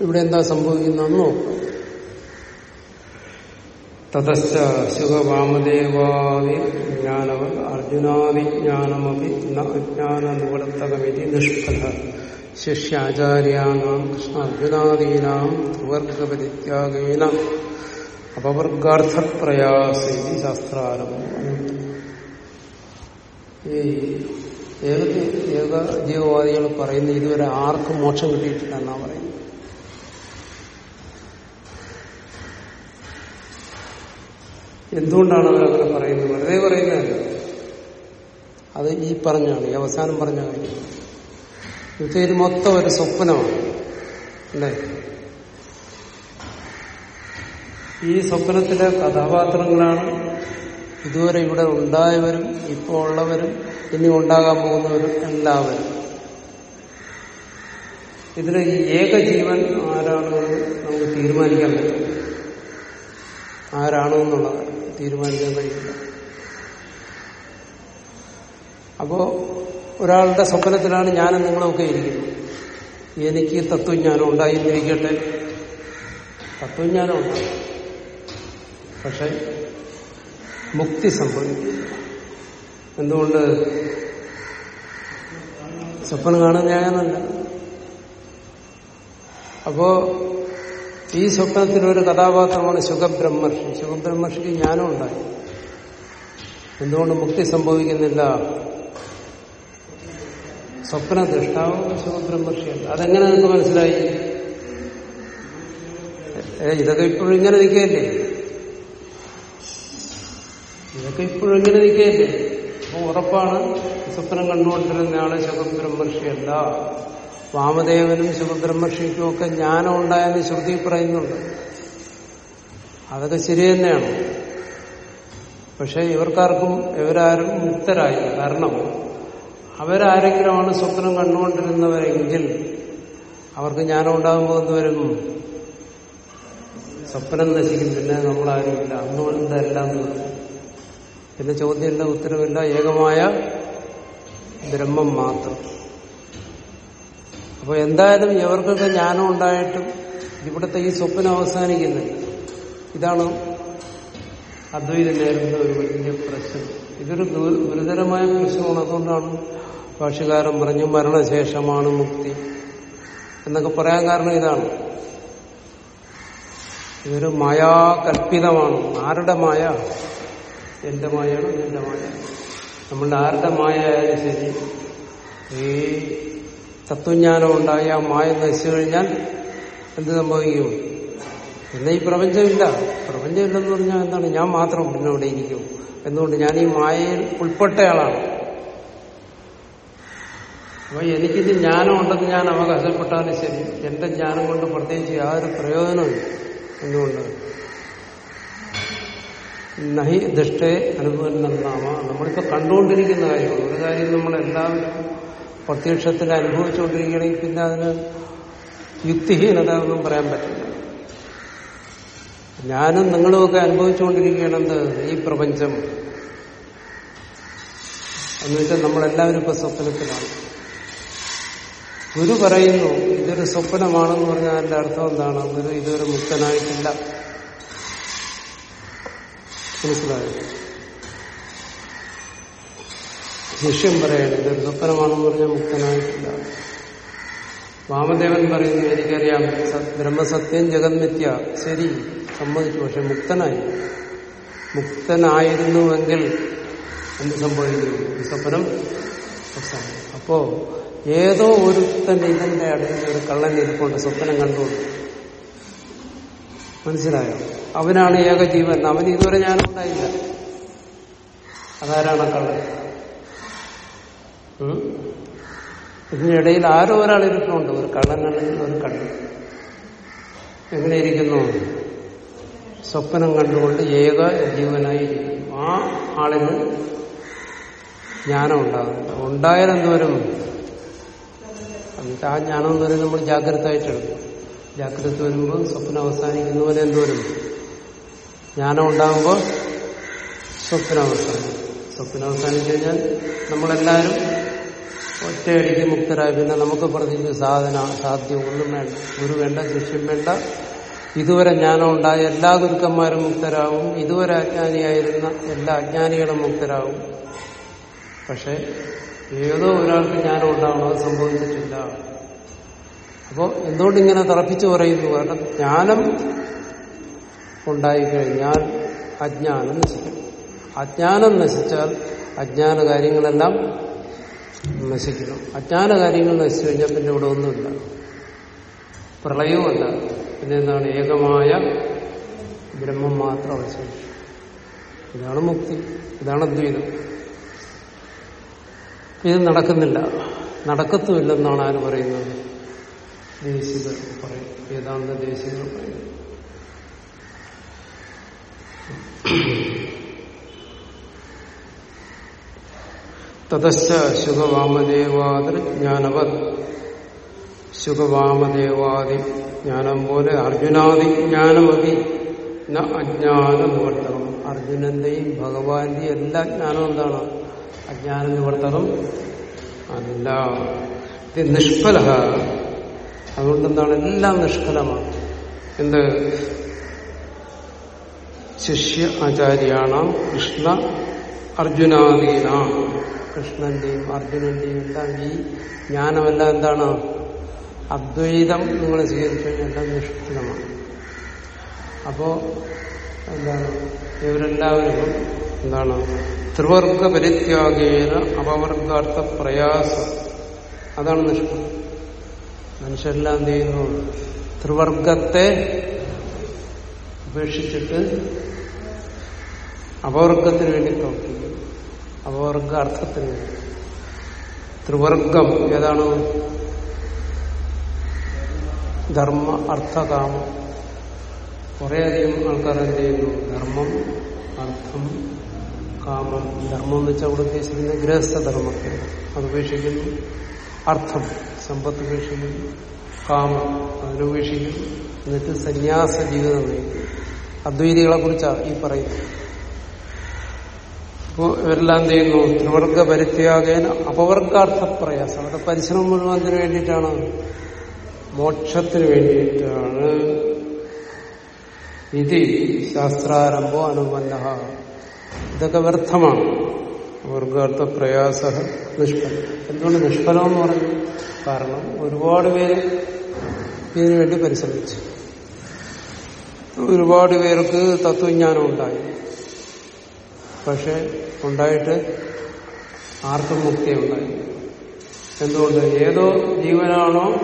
ഇവിടെ എന്താ സംഭവിക്കുന്നതെന്ന് നോക്കാം. തതശ്ച ശുഖവാമദേവാദി ജ്ഞാനവൻ അർജുനാദി ജ്ഞാനമപി അജ്ഞാന നിവർത്തകമിതി നിഷ്ഫല ശിഷ്യാചാര്യാനാം കൃഷ്ണ അർജുനാദീനാം ത്രിവർഗപരിത്യാഗേന അപവർഗാർത്ഥപ്രയാസി ശാസ്ത്രാരംഭം. ഈ ഏക ജീവവാദികൾ പറയുന്ന ഇതുവരെ ആർക്കും മോക്ഷം കിട്ടിയിട്ടില്ല എന്നാ പറയുന്നത്? എന്തുകൊണ്ടാണ് അവർ അവരങ്ങനെ പറയുന്നത്? വെറുതെ പറയുന്നതല്ല. അത് ഈ പറഞ്ഞാണ് ഈ അവസാനം പറഞ്ഞ കാര്യം ഇത് മൊത്തം ഒരു സ്വപ്നമാണ്. അല്ലേ? ഈ സ്വപ്നത്തിലെ കഥാപാത്രങ്ങളാണ് ഇതുവരെ ഇവിടെ ഉണ്ടായവരും ഇപ്പോൾ ഉള്ളവരും ഇനി ഉണ്ടാകാൻ പോകുന്നവരും എല്ലാവരും. ഇതിൽ ഈ ഏകജീവൻ ആരാണെന്ന് നമുക്ക് തീരുമാനിക്കാൻ പറ്റും. ആരാണോ എന്നുള്ളത് തീരുമാനിക്കാൻ കഴിയില്ല. അപ്പോ ഒരാളുടെ സ്വപ്നത്തിലാണ് ഞാനും നിങ്ങളൊക്കെ ഇരിക്കുന്നത്. എനിക്ക് തത്വജ്ഞാനം ഉണ്ടായിരുന്നിരിക്കട്ടെ തത്വജ്ഞാനം ഉണ്ടായി പക്ഷെ മുക്തി സംഭവിക്കും എന്തുകൊണ്ട് സ്വപ്നം കാണാൻ ഞാനല്ല അപ്പോ ഈ സ്വപ്നത്തിൽ ഒരു കഥാപാത്രമാണ് സുഖബ്രഹ്മർഷി സുഖബ്രഹ്മർഷിക്ക് ജ്ഞാനം ഉണ്ടായി. എന്തുകൊണ്ട് മുക്തി സംഭവിക്കുന്നില്ല? സ്വപ്ന ദൃഷ്ടാവ് സുഖബ്രഹ്മർഷിയല്ല അതെങ്ങനെ നിങ്ങൾക്ക് മനസ്സിലായി? ഏ ഇതൊക്കെ ഇപ്പോഴും ഇങ്ങനെ നിൽക്കുകയല്ലേ? ഇതൊക്കെ ഇപ്പോഴും ഇങ്ങനെ നിൽക്കുകയല്ലേ? അപ്പൊ ഉറപ്പാണ് സ്വപ്നം കണ്ടുകൊണ്ടിരുന്നയാൾ ശുഭബ്രഹ്മർഷിയല്ല. വാമദേവനും ശുഭബ്രഹ്മർഷിക്കും ഒക്കെ ജ്ഞാനം ഉണ്ടായെന്ന് ശ്രുതി പറയുന്നുണ്ട്. അതൊക്കെ ശരി തന്നെയാണ്. പക്ഷെ ഇവർക്കാർക്കും ഇവരാരും മുക്തരായില്ല. കാരണം അവരാരെങ്കിലുമാണ് സ്വപ്നം കണ്ടുകൊണ്ടിരുന്നവരെങ്കിൽ അവർക്ക് ജ്ഞാനം ഉണ്ടാകുമ്പോൾ എന്തുവരും സ്വപ്നം നശിക്കും. പിന്നെ നമ്മളാരുമില്ല അന്നുകൊണ്ട് എല്ലാം പിന്നെ ചോദ്യമില്ല ഉത്തരവില്ല ഏകമായ ബ്രഹ്മം മാത്രം. അപ്പൊ എന്തായാലും ഇവർക്കൊക്കെ ജ്ഞാനം ഉണ്ടായിട്ടും ഇവിടുത്തെ ഈ സ്വപ്നം അവസാനിക്കുന്നില്ല. ഇതാണ് അദ്വൈതം നേരിടുന്ന ഒരു വലിയ പ്രശ്നം. ഇതൊരു ഗുരുതരമായ പ്രശ്നമാണ് അതുകൊണ്ടാണ് ഭാഷകാരൻ പറഞ്ഞു മരണശേഷമാണ് മുക്തി എന്നൊക്കെ പറയാൻ കാരണം ഇതാണ്. ഇതൊരു മായാകൽപ്പിതമാണ്. ആരുടെ മായ? എന്റെ മായയാണ്? എന്റെ മായ നമ്മളുടെ ആരുടെ മായ ആയാലും ശരി ഈ തത്വജ്ഞാനം ഉണ്ടായി ആ മായ നശിച്ചു കഴിഞ്ഞാൽ എന്ത് സംഭവിക്കും? പിന്നെ ഈ പ്രപഞ്ചമില്ല. പ്രപഞ്ചമില്ലെന്ന് പറഞ്ഞാൽ എന്താണ്? ഞാൻ മാത്രം പിന്നെ അവിടെ ഇരിക്കും. എന്തുകൊണ്ട്? ഞാൻ ഈ മായയിൽ ഉൾപ്പെട്ടയാളാണ് അപ്പൊ എനിക്കിത് ജ്ഞാനം ഉണ്ടെന്ന് ഞാൻ അവകാശപ്പെട്ടാലും ശരി. എന്റെ ജ്ഞാനം കൊണ്ട് പ്രത്യേകിച്ച് യാതൊരു പ്രയോജനമില്ല എന്തുകൊണ്ട്? നഹി ദുഷ്ടേ അനുഭവനാമ നമ്മളിപ്പോ കണ്ടുകൊണ്ടിരിക്കുന്ന കാര്യമാണ്. ഒരു കാര്യം നമ്മൾ എല്ലാവരും പ്രത്യക്ഷത്തിൽ അനുഭവിച്ചുകൊണ്ടിരിക്കുകയാണെങ്കിൽ പിന്നെ അതിന് യുക്തിഹീനത ഒന്നും പറയാൻ പറ്റില്ല. ഞാനും നിങ്ങളുമൊക്കെ അനുഭവിച്ചുകൊണ്ടിരിക്കുകയാണെന്ത് ഈ പ്രപഞ്ചം. എന്ന് വെച്ചാൽ നമ്മളെല്ലാവരും ഇപ്പൊ സ്വപ്നത്തിലാണ്. ഗുരു പറയുന്നു ഇതൊരു സ്വപ്നമാണെന്ന് പറഞ്ഞാൽ അതിന്റെ അർത്ഥം എന്താണ്? ഗുരു ഇതുവരെ മുക്തനായിട്ടില്ല. മനസ്സിലായോ. ശിഷ്യം പറയണം ഇതൊരു സ്വപ്നമാണെന്ന് പറഞ്ഞാൽ മുക്തനായിട്ടില്ല. വാമദേവൻ പറയുന്നു എനിക്കറിയാം. ബ്രഹ്മസത്യം ജഗന്മിത്യ ശരി സമ്മതിച്ചു. പക്ഷെ മുക്തനായി. മുക്തനായിരുന്നുവെങ്കിൽ എന്ത് സംഭവിക്കും? ഈ സ്വപ്നം അപ്പോ ഏതോ ഒരുത്തൻ ഇതിന്റെ അടുത്ത് ഒരു കള്ളൻ ഇരിപ്പുണ്ട്. സ്വപ്നം കണ്ടുകൊണ്ട് മനസ്സിലായോ? അവനാണ് ഏകജീവൻ. അവൻ ഇതുവരെ ഞാനുണ്ടായില്ല. അതാരാണ് കള്ളൻ? ഇതിനിടയിൽ ആരോ ഒരാൾ ഇരിക്കുന്നുണ്ട് ഒരു കള്ളനല്ലെങ്കിൽ ഒരു കള്ളൻ. എങ്ങനെ ഇരിക്കുന്നു സ്വപ്നം കണ്ടുകൊണ്ട് ഏക ജീവനായി ആ ആളിന് ജ്ഞാനം ഉണ്ടാകുന്നില്ല ഉണ്ടായാലെന്തോരും ആ ജ്ഞാനം പറയുന്നത് നമ്മൾ ജാഗ്രത ആയിട്ടെടുക്കും ജാഗ്രത വരുമ്പോൾ സ്വപ്നം അവസാനിക്കുന്ന പോലെ എന്തോരും ജ്ഞാനം ഉണ്ടാകുമ്പോൾ സ്വപ്നം അവസാനിക്കും. സ്വപ്നം അവസാനിച്ചു കഴിഞ്ഞാൽ നമ്മളെല്ലാവരും ഒറ്റയടിക്ക് മുക്തരായി പിന്നെ നമുക്ക് പ്രത്യേകിച്ച് സാധന സാധ്യം ഒന്നും വേണ്ട. ഗുരു വേണ്ട ശിഷ്യം വേണ്ട. ഇതുവരെ ജ്ഞാനം ഉണ്ടായ എല്ലാ ഗുരുക്കന്മാരും മുക്തരാകും ഇതുവരെ അജ്ഞാനിയായിരുന്ന എല്ലാ അജ്ഞാനികളും മുക്തരാകും പക്ഷെ ഏതോ ഒരാൾക്ക് ജ്ഞാനം ഉണ്ടാവണം. അത് സംഭവിച്ചിട്ടില്ല. അപ്പോൾ എന്തുകൊണ്ട് ഇങ്ങനെ തറപ്പിച്ചു പറയുന്നു? കാരണം ജ്ഞാനം ഉണ്ടായിക്കഴിഞ്ഞാൽ അജ്ഞാനം നശിക്കും. അജ്ഞാനം നശിച്ചാൽ അജ്ഞാന കാര്യങ്ങളെല്ലാം നശിക്കണം അജ്ഞാന കാര്യങ്ങൾ നശിച്ചു കഴിഞ്ഞാൽ പിന്നെ ഇവിടെ ഒന്നുമില്ല. പ്രളയവുമല്ല. പിന്നെ എന്താണ്? ഏകമായ ബ്രഹ്മം മാത്രം അവശേഷിക്കും ഇതാണ് മുക്തി. ഇതാണ് അദ്വൈതം. ഇത് നടക്കുന്നില്ല. നടക്കത്തുമില്ലെന്നാണ് ആര് പറയുന്നത്? ദേശികർ പറയും വേദാന്ത ദേശികർ പറയും തതശ്ച ശുഖവാമദേവാദി ജ്ഞാനവത്. ശുഖവാമദേവാദി ജ്ഞാനം പോലെ അർജുനാദി ജ്ഞാനമതി. ന അജ്ഞാന നിവർത്തകം അർജുനന്റെയും ഭഗവാന്റെയും എല്ലാ ജ്ഞാനവും എന്താണ്? അജ്ഞാന നിവർത്തകം അല്ല. നിഷ്ഫല അതുകൊണ്ട് എന്താണ് എല്ലാം നിഷ്ഫലമാണ് എന്ത്? ശിഷ്യ ആചാര്യാണ് കൃഷ്ണ അർജുനാദീന കൃഷ്ണന്റെയും അർജുനന്റെയും എല്ലാം ഈ ജ്ഞാനമെല്ലാം എന്താണ്? അദ്വൈതം നിങ്ങൾ സ്വീകരിച്ചു കഴിഞ്ഞാൽ നിഷ്ഫലമാണ് അപ്പോ എന്താണ്? ഇവരെല്ലാവരും എന്താണ്? ത്രിവർഗ പരിത്യാഗേന അപവർഗാർത്ഥ പ്രയാസം അതാണ് നിഷ്ഫലം മനുഷ്യരെല്ലാം എന്ത് ചെയ്യുന്നു? ത്രിവർഗത്തെ ഉപേക്ഷിച്ചിട്ട് അപവർഗത്തിന് വേണ്ടി പ്രവർത്തിക്കുന്നു. അപവർഗ അർത്ഥത്തിന് ത്രിവർഗം ഏതാണ്? ധർമ്മ അർത്ഥകാമം. കുറേയധികം ആൾക്കാർ എന്ത് ചെയ്യുന്നു? ധർമ്മം അർത്ഥം കാമം. ധർമ്മം എന്ന് വെച്ചാൽ അവിടെ ഉദ്ദേശിക്കുന്നത് ഗൃഹസ്ഥധർമ്മത്തെ അത് ഉപേക്ഷിക്കുന്നു. അർത്ഥം. സമ്പത്ത് ഉപേക്ഷിക്കും കാമം അതിനുപേക്ഷിക്കും. എന്നിട്ട് സന്യാസ ജീവിതം നയിക്കും അദ്വൈതികളെ കുറിച്ചാണ് ഈ പറയുന്നത്. ഇപ്പോ ഇവരെല്ലാം ചെയ്യുന്നു? ത്രിവർഗ പരിത്യാഗേന അപവർഗാർത്ഥ പ്രയാസം. അവരുടെ പരിശ്രമം മുഴുവൻ അതിനു വേണ്ടിയിട്ടാണ്. മോക്ഷത്തിന് വേണ്ടിയിട്ടാണ്. ഇത് ശാസ്ത്രാരംഭോ അനുബന്ധ. ഇതൊക്കെ വ്യർത്ഥമാണ്. വർഗാർത്ഥ പ്രയാസ നിഷ്ഫലം എന്തുകൊണ്ട് നിഷ്ഫലം എന്ന് പറഞ്ഞു കാരണം ഒരുപാട് പേര് ഇതിനു വേണ്ടി പരിശ്രമിച്ചു. ഒരുപാട് പേർക്ക് തത്വജ്ഞാനം ഉണ്ടായി. പക്ഷെ ഉണ്ടായിട്ട് ആർക്കും മുക്തി ഉണ്ടായി. എന്തുകൊണ്ട്? ഏതോ ജീവനാണോ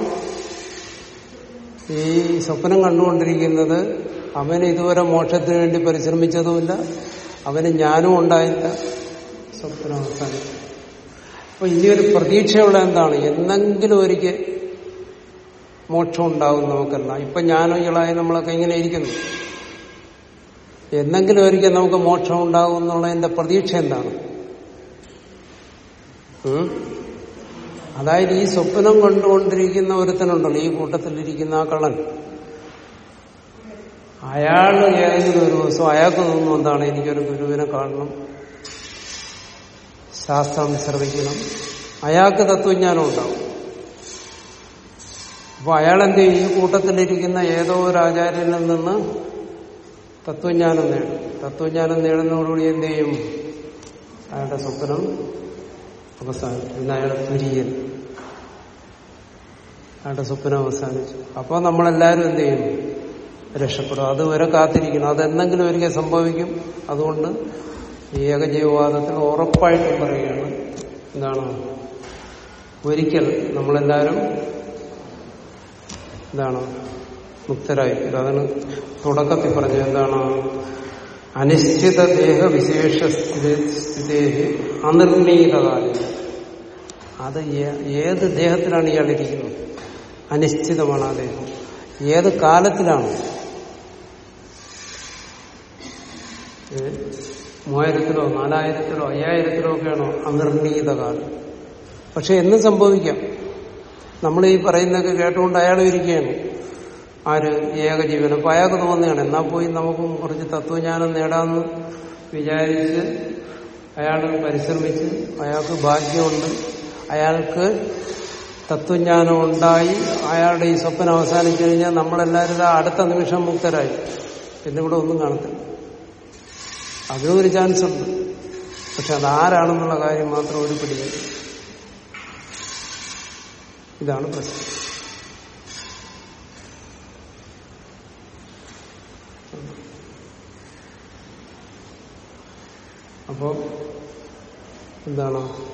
ഈ സ്വപ്നം കണ്ടുകൊണ്ടിരിക്കുന്നത്. അവന് ഇതുവരെ മോക്ഷത്തിന് വേണ്ടി പരിശ്രമിച്ചതുമില്ല. അവന് ജ്ഞാനവും ഉണ്ടായില്ല. സ്വപ്നം അവസാനിച്ചു അപ്പൊ ഒരു പ്രതീക്ഷയുള്ള എന്താണ്? എന്തെങ്കിലും ഒരിക്കൽ മോക്ഷം ഉണ്ടാവും നമുക്കെല്ലാം ഇപ്പൊ ജ്ഞാനികളായി നമ്മളൊക്കെ ഇങ്ങനെ ഇരിക്കുന്നു. എന്തെങ്കിലും ഒരിക്കൽ നമുക്ക് മോക്ഷം ഉണ്ടാകും എന്നുള്ളതിന്റെ പ്രതീക്ഷ എന്താണ്? അതായത് ഈ സ്വപ്നം കണ്ടുകൊണ്ടിരിക്കുന്ന ഒരുത്തനുണ്ടല്ലോ ഈ കൂട്ടത്തിലിരിക്കുന്ന ആ കള്ളൻ. അയാൾ ഏതെങ്കിലും ഒരു ദിവസം അയാൾക്ക് തോന്നുന്നു എന്താണ്? എനിക്കൊരു ഗുരുവിനെ കാണണം. ശാസ്ത്രം ശ്രവിക്കണം അയാൾക്ക് തത്വജ്ഞാനം ഉണ്ടാവും. അപ്പൊ ചെയ്യും? ഈ കൂട്ടത്തിലിരിക്കുന്ന ഏതോ ഒരു ആചാര്യനിൽ നിന്ന് തത്വജ്ഞാനം നേടും. തത്വജ്ഞാനം നേടുന്നതോടുകൂടി എന്ത് ചെയ്യും? അയാളുടെ സ്വപ്നം അവസാനിച്ചു പിന്നെ അയാളെ തുര്യൻ അയാളുടെ സ്വപ്നം അവസാനിച്ചു. അപ്പോൾ നമ്മളെല്ലാവരും എന്ത് ചെയ്യും? രക്ഷപ്പെടും. അതുവരെ കാത്തിരിക്കണം. അതെന്തെങ്കിലും ഒരിക്കൽ സംഭവിക്കും. അതുകൊണ്ട് ഏകജീവവാദത്തിൽ ഉറപ്പായിട്ടും പറയുകയാണ്. എന്താണ്? ഒരിക്കൽ നമ്മളെല്ലാവരും എന്താണ്? മുക്തരായി. അതാണ് തുടക്കത്തിൽ പറഞ്ഞത് എന്താണ്? അനിശ്ചിത ദേഹ വിശേഷ സ്ഥിതി അനിർണീതകാലം. അത് ഏത് ദേഹത്തിലാണ് ഇയാളിരിക്കുന്നത് അനിശ്ചിതമാണ് ആ ദേഹം. ഏത് കാലത്തിലാണ്? മൂവായിരത്തിലോ നാലായിരത്തിലോ അയ്യായിരത്തിലോ ഒക്കെയാണോ അനിർണീത കാലം പക്ഷെ എന്നും സംഭവിക്കാം. നമ്മൾ ഈ പറയുന്നതൊക്കെ കേട്ടുകൊണ്ട് അയാൾ ഇരിക്കുകയാണ്. ആര്? ഏകജീവനം അപ്പൊ അയാൾക്ക് തോന്നുകയാണ് എന്നാൽ പോയി നമുക്കും കുറച്ച് തത്വജ്ഞാനം നേടാമെന്ന് വിചാരിച്ച് അയാൾ പരിശ്രമിച്ച് അയാൾക്ക് ഭാഗ്യമുണ്ട്. അയാൾക്ക് തത്വജ്ഞാനം ഉണ്ടായി. അയാളുടെ ഈ സ്വപ്നം അവസാനിച്ചു കഴിഞ്ഞാൽ നമ്മളെല്ലാവരും അടുത്ത നിമിഷം മുക്തരായി. എന്നിവിടെ ഒന്നും കാണത്തില്ല. അതിനും ഒരു ചാൻസ് ഉണ്ട്. പക്ഷെ അതാരാണെന്നുള്ള കാര്യം മാത്രം ഒരു പിടി ഇതാണ് പ്രശ്നം. അപ്പോ എന്താണ്?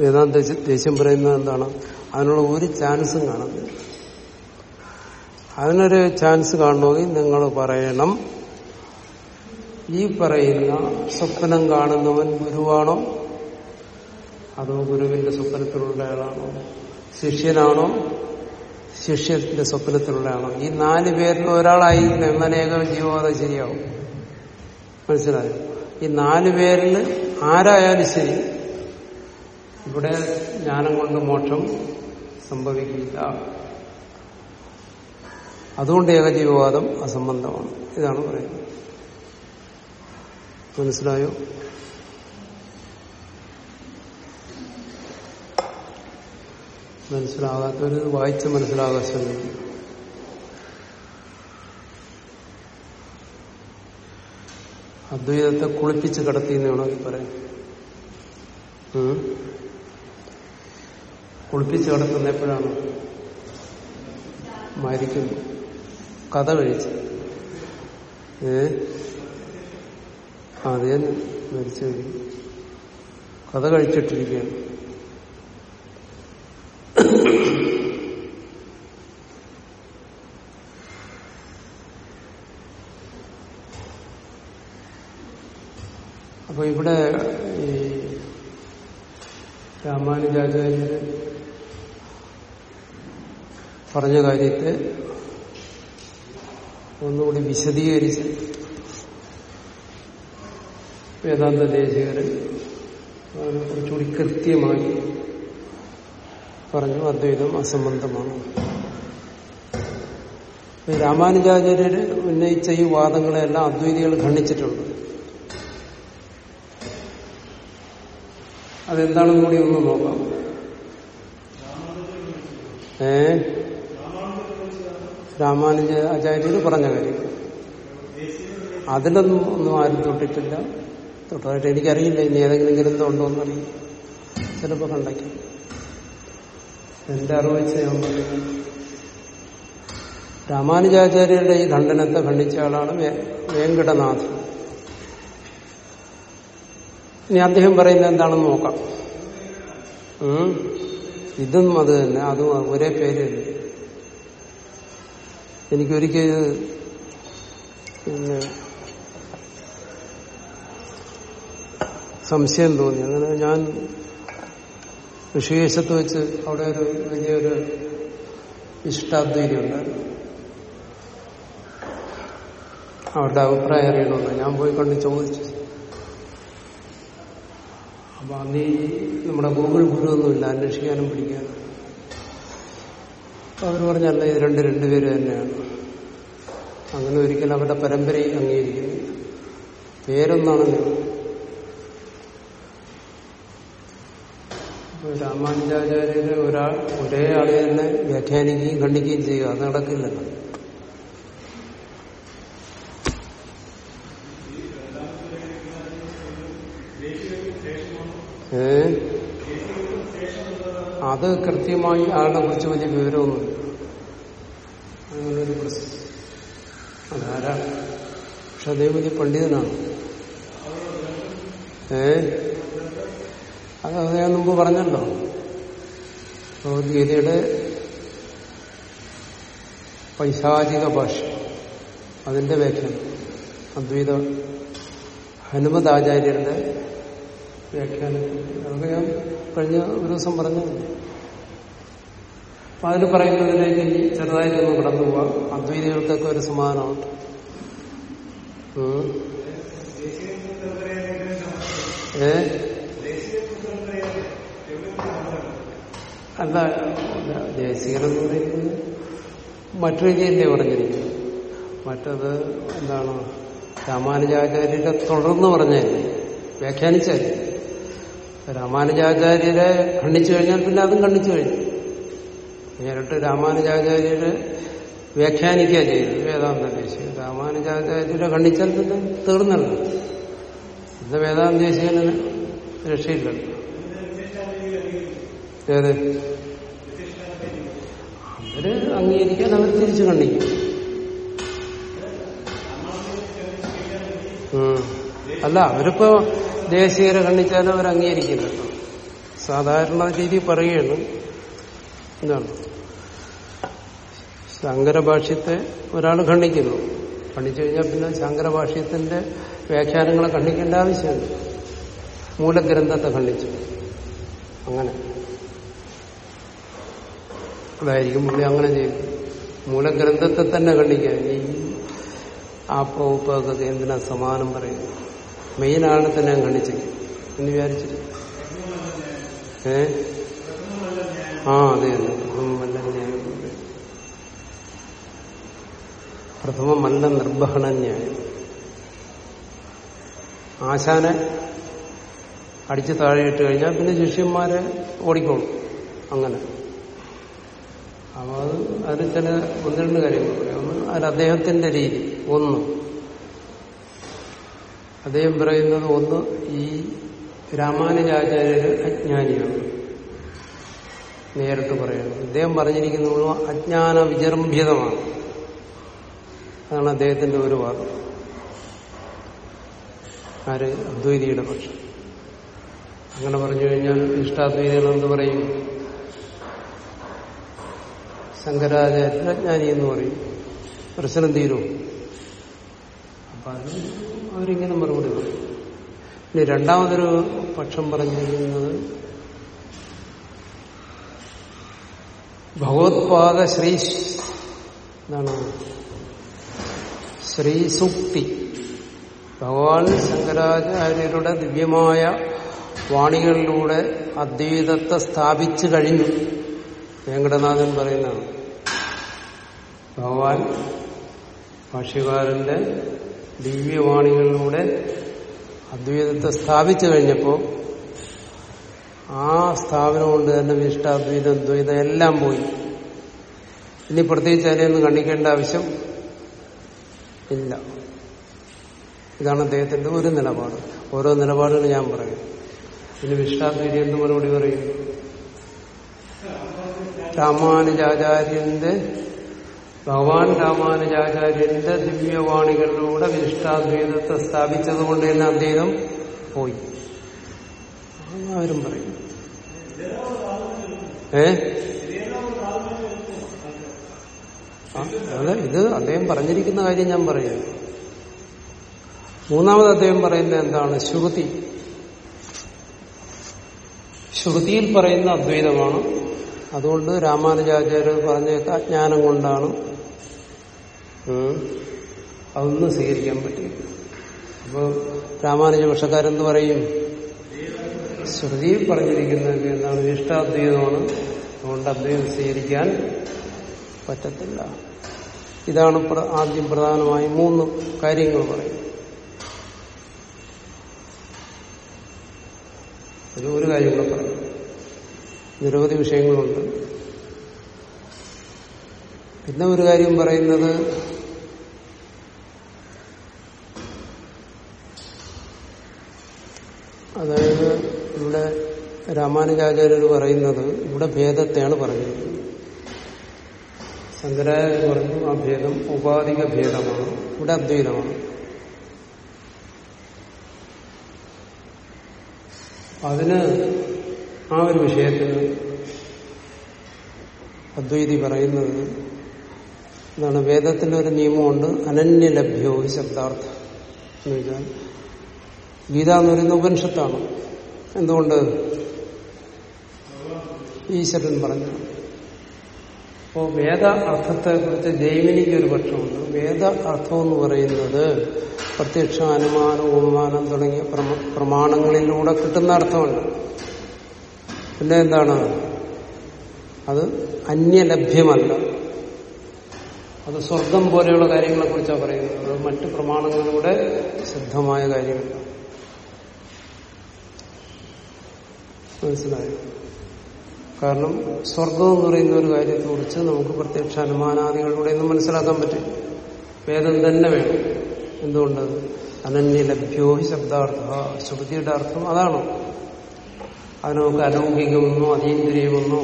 വേദാന്ത ദേശം പറയുന്നത് എന്താണ്? അതിനുള്ള ഒരു ചാൻസും കാണുന്നില്ല. അതിനൊരു ചാൻസ് കാണണമെങ്കിൽ നിങ്ങൾ പറയണം. ഈ പറയുന്ന സ്വപ്നം കാണുന്നവൻ ഗുരുവാണോ? അതോ ഗുരുവിന്റെ സ്വപ്നത്തിലുള്ള ആളാണോ? ശിഷ്യനാണോ? ശിഷ്യന്റെ സ്വപ്നത്തിലുള്ളയാണോ ഈ നാല് പേരിൽ ഒരാളായി എന്നേക ജീവവാദം ശരിയാവും. മനസ്സിലായോ? ഈ നാല് പേരിൽ ആരായാലും ശരി ഇവിടെ ജ്ഞാനം കൊണ്ട് മോക്ഷം സംഭവിക്കില്ല. അതുകൊണ്ട് ഏകജീവവാദം അസംബന്ധമാണ്. ഇതാണ് പറയുന്നത്. മനസ്സിലായോ? മനസ്സിലാകാത്തൊരു വായിച്ച് മനസ്സിലാകാൻ ശ്രമിക്കും അദ്വൈതത്തെ കുളിപ്പിച്ച് കടത്തി എന്ന് വേണമെങ്കിൽ പറയാം കുളിപ്പിച്ച് കടത്തുന്ന എപ്പോഴാണ്? മരിക്കുന്നു. കഥ കഴിച്ച്. ഏ? അത് മരിച്ചു കഴിഞ്ഞു കഥ കഴിച്ചിട്ടിരിക്കുകയാണ്. അപ്പൊ ഇവിടെ ഈ രാമാനുജാചാര്യര് പറഞ്ഞ കാര്യത്തെ ഒന്നുകൂടി വിശദീകരിച്ച് വേദാന്ത അതിനെ കുറച്ചുകൂടി കൃത്യമായി പറഞ്ഞു. അദ്വൈതം അസംബന്ധമാണ്. രാമാനുജാചാര്യർ ഉന്നയിച്ച ഈ വാദങ്ങളെല്ലാം അദ്വൈതികൾ ഖണ്ഡിച്ചിട്ടുണ്ട്. അതെന്താണെന്ന് കൂടി ഒന്ന് നോക്കാം. ഏ? രാമാനുജ ആചാര്യർ പറഞ്ഞ കാര്യം. അതിലൊന്നും ഒന്നും ആരും തൊട്ടിട്ടില്ല. തൊട്ടതായിട്ട് എനിക്കറിയില്ല ഇനി ഏതെങ്കിലും ഗ്രന്ഥം ഉണ്ടോ എന്നറിയില്ല ചിലപ്പോ കണ്ടയ്ക്കും. എന്റെ അറിവ് വെച്ച് രാമാനുജാചാര്യരുടെ ഈ ഖണ്ഡനത്തെ ഖണ്ഡിച്ച ആളാണ് വെങ്കടനാഥൻ. ഇനി അദ്ദേഹം പറയുന്നത് എന്താണെന്ന് നോക്കാം. ഇതും അത് തന്നെ. അതും ഒരേ പേര് തന്നെ. എനിക്കൊരിക്കൽ സംശയം തോന്നി. അങ്ങനെ ഞാൻ ഋഷികേശത്ത് വെച്ച് അവിടെ ഒരു വലിയൊരു ഉണ്ടായിരുന്നു അവരുടെ അഭിപ്രായം അറിയണമെന്ന് ഞാൻ പോയി കണ്ട് ചോദിച്ചു. അപ്പൊ അന്ന് നമ്മുടെ ഗൂഗിൾ ഗുരുവൊന്നുമില്ല അന്വേഷിക്കാനും പിടിക്കാനും അവർ പറഞ്ഞല്ല ഇത് രണ്ട് രണ്ടുപേര് തന്നെയാണ്. അങ്ങനെ ഒരിക്കലും അവരുടെ പരമ്പരയിൽ അംഗീകരിക്കുന്നില്ല. പേരൊന്നാണല്ലോ. രാമാനുജാചാര്യര് ഒരാൾ ഒരേ ആളെ തന്നെ വ്യാഖ്യാനിക്കുകയും ഖണ്ഡിക്കുകയും ചെയ്യുക. അത് നടക്കില്ലല്ലോ ഏ? അത് കൃത്യമായി ആളെ കുറിച്ച് വലിയ വിവരമൊന്നുമില്ല. അങ്ങനൊരു പ്രശ്നം. പക്ഷെ അതേപോലെ പണ്ഡിതനാണ്. ഏ? അത് ഞാൻ മുമ്പ് പറഞ്ഞല്ലോ. ഭഗവത്ഗീതയുടെ പൈശാചിക ഭാഷ. അതിന്റെ വ്യാഖ്യാനം. അദ്വൈത ഹനുമതാചാര്യരുടെ വ്യാഖ്യാനം അതൊക്കെ ഞാൻ കഴിഞ്ഞ ഒരു ദിവസം പറഞ്ഞു അപ്പൊ അതിൽ പറയുന്നതിലേക്ക് ഇനി ചെറുതായിട്ടൊന്ന് കടന്നു പോവാം. അദ്വൈതികൾക്കൊക്കെ ഒരു സമാധാനമുണ്ട് ഉം. ഏ അല്ല ദേശീയൻ എന്ന് പറയുന്നത് മറ്റു രീതിയല്ലേ പറഞ്ഞിരിക്കുന്നത് മറ്റത് എന്താണ്? രാമാനുജാചാര്യരെ തുടർന്ന് പറഞ്ഞല്ലേ വ്യാഖ്യാനിച്ചല്ലേ രാമാനുജാചാര്യരെ ഖണ്ഡിച്ചു കഴിഞ്ഞാൽ പിന്നെ അതും ഖണ്ഡിച്ചു കഴിഞ്ഞു. നേരിട്ട് രാമാനുജാചാര്യരെ വ്യാഖ്യാനിക്കുക ചെയ്തു. വേദാന്ത ദേശീയ രാമാനുജാചാര്യരെ ഖണ്ഡിച്ചാൽ പിന്നെ തീർന്നല്ലോ. ഇന്ന് വേദാന്ത ദേശീയന് രക്ഷയില്ലല്ലോ. ഏത് അവർ അംഗീകരിക്കാൻ അവർ തിരിച്ചു കണ്ടിക്കും ഉം. അല്ല അവരിപ്പോ ദേശീയരെ കണ്ണിച്ചാലും അവർ അംഗീകരിക്കില്ല സാധാരണ രീതി പറയുകയാണ്. എന്താണ്? ശങ്കരഭാഷ്യത്തെ ഒരാൾ ഖണ്ഡിക്കുന്നു. ഖണ്ഡിച്ചു കഴിഞ്ഞാൽ പിന്നെ ശങ്കരഭാഷ്യത്തിന്റെ വ്യാഖ്യാനങ്ങളെ ഖണ്ഡിക്കേണ്ട ആവശ്യമില്ല. മൂലഗ്രന്ഥത്തെ ഖണ്ഡിച്ചു. അങ്ങനെ. അതായിരിക്കും പുള്ളി അങ്ങനെ ചെയ്യും. മൂലഗ്രന്ഥത്തെ തന്നെ ഖണ്ഡിക്കുക ഈ ആപ്രോപ്പൊക്കെ എന്തിനാ സമാനം പറയുന്നു മെയിൻ ആണ് തന്നെ ഞാൻ ഖണ്ഡിച്ചില്ല എന്ന് വിചാരിച്ചിട്ട്? ഏ? ആ അതെ അതെ. പ്രഥമമല്ല ന്യായം. പ്രഥമമല്ല നിർവഹണ ന്യായം. ആശാനെ അടിച്ചു താഴെയിട്ട് കഴിഞ്ഞാൽ പിന്നെ ശിഷ്യന്മാരെ ഓടിക്കോളും. അങ്ങനെ. അപ്പൊ അത് അതിൽ ചില ഒന്ന് രണ്ട് കാര്യങ്ങൾ പറയാം. ഒന്ന് അത് അദ്ദേഹത്തിന്റെ രീതി. ഒന്ന്. അദ്ദേഹം പറയുന്നത് ഒന്ന് ഈ രാമാനുജാചാര്യര് അജ്ഞാനിയാണ്. നേരിട്ട് പറയുന്നത് അദ്ദേഹം പറഞ്ഞിരിക്കുന്നത് അജ്ഞാന വിജൃംഭിതമാണ് അതാണ് അദ്ദേഹത്തിന്റെ ഒരു വാദം. ആര്? അദ്വൈതിയുടെ പക്ഷം. അങ്ങനെ പറഞ്ഞു കഴിഞ്ഞാൽ ഇഷ്ടാദ്വൈതികൾ എന്ത് പറയും? ശങ്കരാചാര്യ അജ്ഞാനി എന്ന് പറയും. പ്രശ്നം തീരും. അപ്പൊ അത് അവരിങ്ങനെ മറുപടി പറയും. ഇനി രണ്ടാമതൊരു പക്ഷം പറഞ്ഞിരിക്കുന്നത് ഭഗവത്പാദ ശ്രീ എന്താണ്? ശ്രീസുക്തി ഭഗവാൻ ശങ്കരാചാര്യരുടെ ദിവ്യമായ വാണികളിലൂടെ അദ്വൈതത്തെ സ്ഥാപിച്ചു കഴിഞ്ഞു. വെങ്കടനാഥൻ പറയുന്നതാണ്. ഭഗവാൻ ഭാഷ്യകാരന്റെ ദിവ്യവാണികളിലൂടെ അദ്വൈതത്തെ സ്ഥാപിച്ചു കഴിഞ്ഞപ്പോൾ ആ സ്ഥാപനം കൊണ്ട് തന്നെ വിശിഷ്ടാദ്വൈതം ദ്വൈതം എല്ലാം പോയി. ഇനി പ്രത്യേകിച്ച് അതിനെയൊന്നും കണ്ടിക്കേണ്ട ആവശ്യം ഇല്ല. ഇതാണ് അദ്ദേഹത്തിന്റെ ഒരു നിലപാട്. ഓരോ നിലപാടുകൾ ഞാൻ പറയും. ഇനി വിശിഷ്ടാദ്വൈതം എന്ത് മറുപടി പറയും? രാമാനുജാചാര്യന്റെ ഭഗവാൻ രാമാനുജാചാര്യന്റെ ദിവ്യവാണികളിലൂടെ വിശിഷ്ടാദ്വൈതത്തെ സ്ഥാപിച്ചത് കൊണ്ട് തന്നെ അദ്ദേഹം പോയി. അവരും പറയും. ഏ? അതെ ഇത് അദ്ദേഹം പറഞ്ഞിരിക്കുന്ന കാര്യം ഞാൻ പറയുന്നു മൂന്നാമത് അദ്ദേഹം പറയുന്നത് എന്താണ്? ശ്രുതി. ശ്രുതിയിൽ പറയുന്ന അദ്വൈതമാണ് അതുകൊണ്ട് രാമാനുജാചാര്യർ പറഞ്ഞൊക്കെ അജ്ഞാനം കൊണ്ടാണ് അതൊന്നും സ്വീകരിക്കാൻ പറ്റില്ല അപ്പോൾ രാമാനുജ പക്ഷക്കാരെന്ത് പറയും? ശ്രുതി പറഞ്ഞിരിക്കുന്നത് എന്താണ്? ഇഷ്ടാദ്വൈതമാണ്. അതുകൊണ്ട് അദ്വൈതം സ്വീകരിക്കാൻ പറ്റത്തില്ല. ഇതാണ് ആദ്യം പ്രധാനമായി മൂന്ന് കാര്യങ്ങൾ പറയും ഒരു കാര്യം കൂടെ പറയും. നിരവധി വിഷയങ്ങളുണ്ട്. പിന്നെ ഒരു കാര്യം പറയുന്നത് അതായത് ഇവിടെ രാമാനുജാചാര്യർ പറയുന്നത് ഇവിടെ ഭേദത്തെയാണ് പറഞ്ഞിരിക്കുന്നത്. ശങ്കരാചാര്യ പറഞ്ഞു ആ ഭേദം ഉപാധിക ഭേദമാണ് ഇവിടെ അദ്വൈതമാണ്. അതിന് ആ ഒരു വിഷയത്തിന് അദ്വൈതി പറയുന്നത് എന്താണ് വേദത്തിന്റെ ഒരു നിയമമുണ്ട് അനന്യലഭ്യോ ശബ്ദാർത്ഥം എന്ന് വെച്ചാൽ ഗീത എന്ന് പറയുന്ന ഉപനിഷത്താണ്. എന്തുകൊണ്ട്? ഈശ്വരൻ പറഞ്ഞു. അപ്പോ വേദ അർത്ഥത്തെ കുറിച്ച് ജൈമിനിക്ക് ഒരു പക്ഷമുണ്ട്. വേദ അർത്ഥം എന്ന് പറയുന്നത് പ്രത്യക്ഷ അനുമാനം ഉപമാനം തുടങ്ങിയ പ്രമാണങ്ങളിലൂടെ കിട്ടുന്ന അർത്ഥമുണ്ട് പിന്നെ എന്താണ്? അത് അന്യലഭ്യമല്ല. അത് സ്വർഗം പോലെയുള്ള കാര്യങ്ങളെ കുറിച്ചാണ് പറയുന്നത്. അത് മറ്റ് പ്രമാണങ്ങളിലൂടെ സിദ്ധമായ കാര്യങ്ങൾ മനസ്സിലായോ? കാരണം സ്വർഗം എന്ന് പറയുന്ന ഒരു കാര്യത്തെക്കുറിച്ച് നമുക്ക് പ്രത്യക്ഷ അനുമാനാദികളിലൂടെ ഒന്നും മനസ്സിലാക്കാൻ പറ്റും വേദം തന്നെ വേണം. എന്തുകൊണ്ട്? അനന്യലഭ്യോ ഹി ശബ്ദാർത്ഥ ശ്രുതിയുടെ അർത്ഥം അതാണ്? അത് നമുക്ക് അലൗകികമെന്നോ അതീന്ദ്രിയമെന്നോ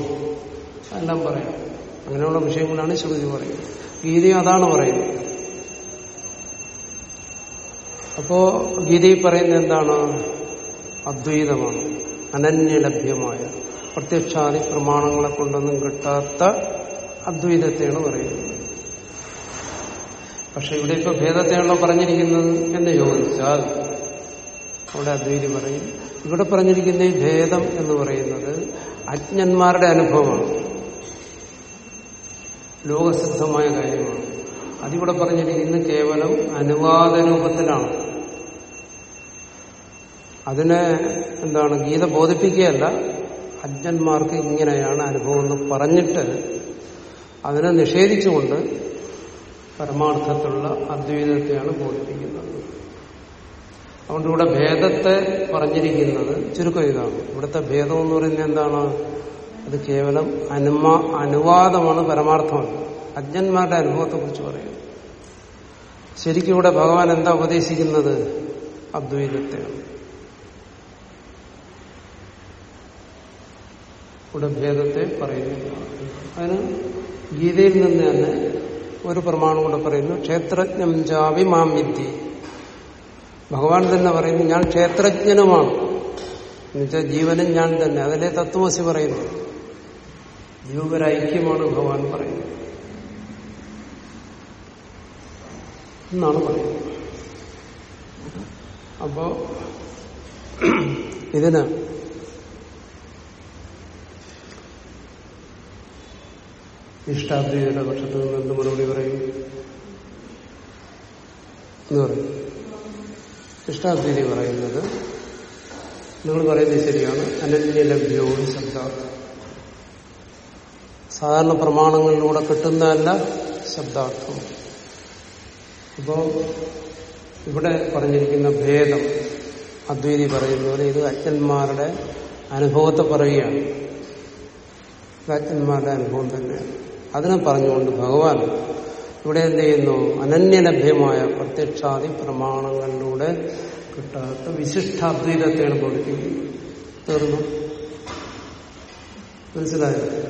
എല്ലാം പറയാം. അങ്ങനെയുള്ള വിഷയങ്ങളാണ് ശ്രുതി പറയുന്നത്. ഗീതയും അതാണ് പറയുന്നത്. അപ്പോ ഗീതയിൽ പറയുന്നത് എന്താണ്? അദ്വൈതമാണ്. അനന്യലഭ്യമായ പ്രത്യക്ഷാദി പ്രമാണങ്ങളെ കൊണ്ടൊന്നും കിട്ടാത്ത അദ്വൈതത്തെയാണ് പറയുന്നത്. പക്ഷെ ഇവിടെ ഇപ്പൊ ഭേദത്തെയാണല്ലോ പറഞ്ഞിരിക്കുന്നത് എന്ന് ചോദിച്ചാൽ അവിടെ അദ്വൈതി പറയും ഇവിടെ പറഞ്ഞിരിക്കുന്ന ഈ ഭേദം എന്ന് പറയുന്നത് അജ്ഞന്മാരുടെ അനുഭവമാണ്. ലോകസിദ്ധമായ കാര്യമാണ്. അതിവിടെ പറഞ്ഞിരിക്കുന്നത് കേവലം അനുവാദ രൂപത്തിലാണ് അതിനെ എന്താണ് ഗീത ബോധിപ്പിക്കുകയല്ല അജ്ഞന്മാർക്ക് ഇങ്ങനെയാണ് അനുഭവം എന്ന് പറഞ്ഞിട്ട് അതിനെ നിഷേധിച്ചുകൊണ്ട് പരമാർത്ഥത്തിലുള്ള അദ്വൈതത്തെയാണ് ബോധിപ്പിക്കുന്നത്. അതുകൊണ്ട് ഇവിടെ ഭേദത്തെ പറഞ്ഞിരിക്കുന്നത് ചുരുക്കം ഇതാണ്. ഇവിടുത്തെ ഭേദം എന്ന് പറയുന്നത് എന്താണ്? അത് കേവലം അനുമാ അനുവാദമാണ് പരമാർത്ഥമാണ്. അജ്ഞന്മാരുടെ അനുഭവത്തെ കുറിച്ച് പറയുന്നു. ശരിക്കും ഇവിടെ ഭഗവാൻ എന്താ ഉപദേശിക്കുന്നത്? അദ്വൈതത്തെയാണ്. ഇവിടെ ഭേദത്തെ പറയുന്നു അതിന് ഗീതയിൽ നിന്ന് തന്നെ ഒരു പ്രമാണം കൂടെ പറയുന്നു. ക്ഷേത്രജ്ഞം ജാവി മാം വിദ്യ. ഭഗവാൻ തന്നെ പറയുന്നു ഞാൻ ക്ഷേത്രജ്ഞനുമാണ്. എന്നുവെച്ചാൽ ജീവനും ഞാൻ തന്നെ. അതിലെ തത്വമസി പറയുന്നു ജീവരൈക്യമാണ് ഭഗവാൻ പറയുന്നത്. എന്നാണ് പറയുന്നത്. അപ്പോ ഇതിന് ഇഷ്ടാദ്വൈതയുടെ പക്ഷത്ത് നിന്ന് എന്ത് മറുപടി പറയും? എന്ന് പറയും. ഇഷ്ടാദ്വൈതി പറയുന്നത്. നിങ്ങൾ പറയുന്നത് ശരിയാണ്. അനന്യലഭ്യവും ശബ്ദ സാധാരണ പ്രമാണങ്ങളിലൂടെ കിട്ടുന്നതല്ല ശബ്ദാർത്ഥം. അപ്പോൾ ഇവിടെ പറഞ്ഞിരിക്കുന്ന ഭേദം അദ്വൈതി പറയുന്ന പോലെ ഇത് അച്ഛന്മാരുടെ അനുഭവത്തെ പറയുകയാണ്. ഇത് അച്ഛന്മാരുടെ അനുഭവം തന്നെയാണ്. അതിനെ പറഞ്ഞുകൊണ്ട് ഭഗവാൻ ഇവിടെ എന്ത് ചെയ്യുന്നു? അനന്യലഭ്യമായ പ്രത്യക്ഷാദി പ്രമാണങ്ങളിലൂടെ കിട്ടാത്ത വിശിഷ്ടാദ്വൈതത്തെയാണ് ബോധിപ്പിക്കുന്നത്. തീർന്നു. മനസ്സിലായോ?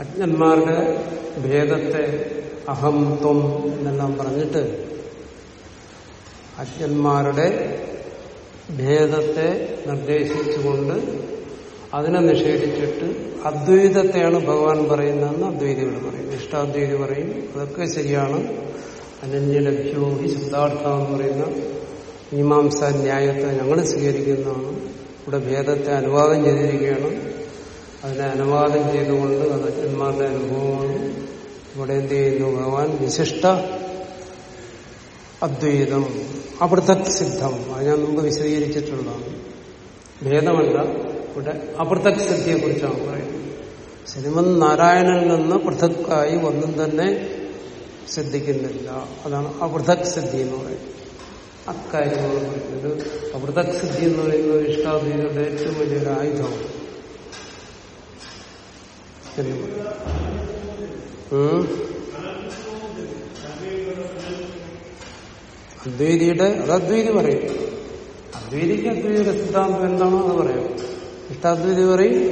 അജ്ഞന്മാരുടെ ഭേദത്തെ അഹം ത്വം എന്നെല്ലാം പറഞ്ഞിട്ട് അജ്ഞന്മാരുടെ ഭേദത്തെ നിർദ്ദേശിച്ചുകൊണ്ട് അതിനെ നിഷേധിച്ചിട്ട് അദ്വൈതത്തെയാണ് ഭഗവാൻ പറയുന്നതെന്ന് അദ്വൈതികൾ പറയും. ഇഷ്ടാദ്വൈതി പറയും. അതൊക്കെ ശരിയാണ്. അനന്യലഭ്യോ ഈ ശബ്ദാർത്ഥ എന്ന് പറയുന്ന മീമാംസ ന്യായത്തെ ഞങ്ങൾ സ്വീകരിക്കുന്നതാണ്. ഇവിടെ ഭേദത്തെ അനുവാദം ചെയ്തിരിക്കുകയാണ്. അതിനെ അനുവാദം ചെയ്തുകൊണ്ട് അത് അച്ഛന്മാരുടെ അനുഭവമാണ്. ഇവിടെ എന്ത് ചെയ്യുന്നു ഭഗവാൻ? വിശിഷ്ട അദ്വൈതം. അപൃഥക് സിദ്ധം. അത് ഞാൻ മുമ്പ് വിശദീകരിച്ചിട്ടുള്ളതാണ്. ഭേദമല്ല. ഇവിടെ അപൃഥക് സിദ്ധിയെ കുറിച്ചാണ് പറയുന്നത്. ശ്രീമൻ നാരായണനിൽ നിന്ന് പൃഥക്കായി ഒന്നും തന്നെ സിദ്ധിക്കുന്നില്ല. അതാണ് അപൃഥക് സിദ്ധി എന്ന് പറയുന്നത്. അക്കാര്യമാണ് പറയുന്നത് അപൃഥക് സിദ്ധി എന്ന് പറയുന്നത് ഇഷ്ടാദ്വൈതയുടെ ഏറ്റവും വലിയൊരു ആയുധമാണ്. അദ്വൈതിയുടെ അത് അദ്വൈതി പറയും. അദ്വൈതിക്ക് അദ്വൈതിയുടെ സിദ്ധാന്തം എന്താണോ അത് പറയാം. ഇഷ്ടാദ്വൈതി പറയും.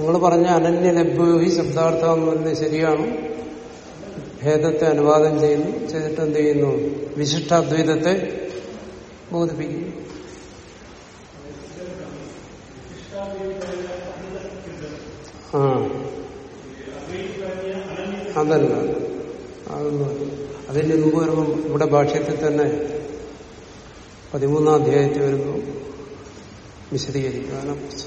നിങ്ങൾ പറഞ്ഞ അനന്യ ലഭ്യോഹി ശബ്ദാർത്ഥം എന്ന് പറഞ്ഞത് ശരിയാണ്. ഭേദത്തെ അനുവാദം ചെയ്യുന്നു. ചെയ്തിട്ട് എന്ത് ചെയ്യുന്നു? വിശിഷ്ടാദ്വൈതത്തെ ബോധിപ്പിക്കുന്നു. അതല്ല. അതൊന്നും അതിന്റെ മുമ്പ് വരുമ്പോൾ ഇവിടെ ഭാഷ്യത്തിൽ തന്നെ പതിമൂന്നാം അധ്യായത്തിൽ വരുന്നു വിശദീകരിക്കും അതിനെക്കുറിച്ച്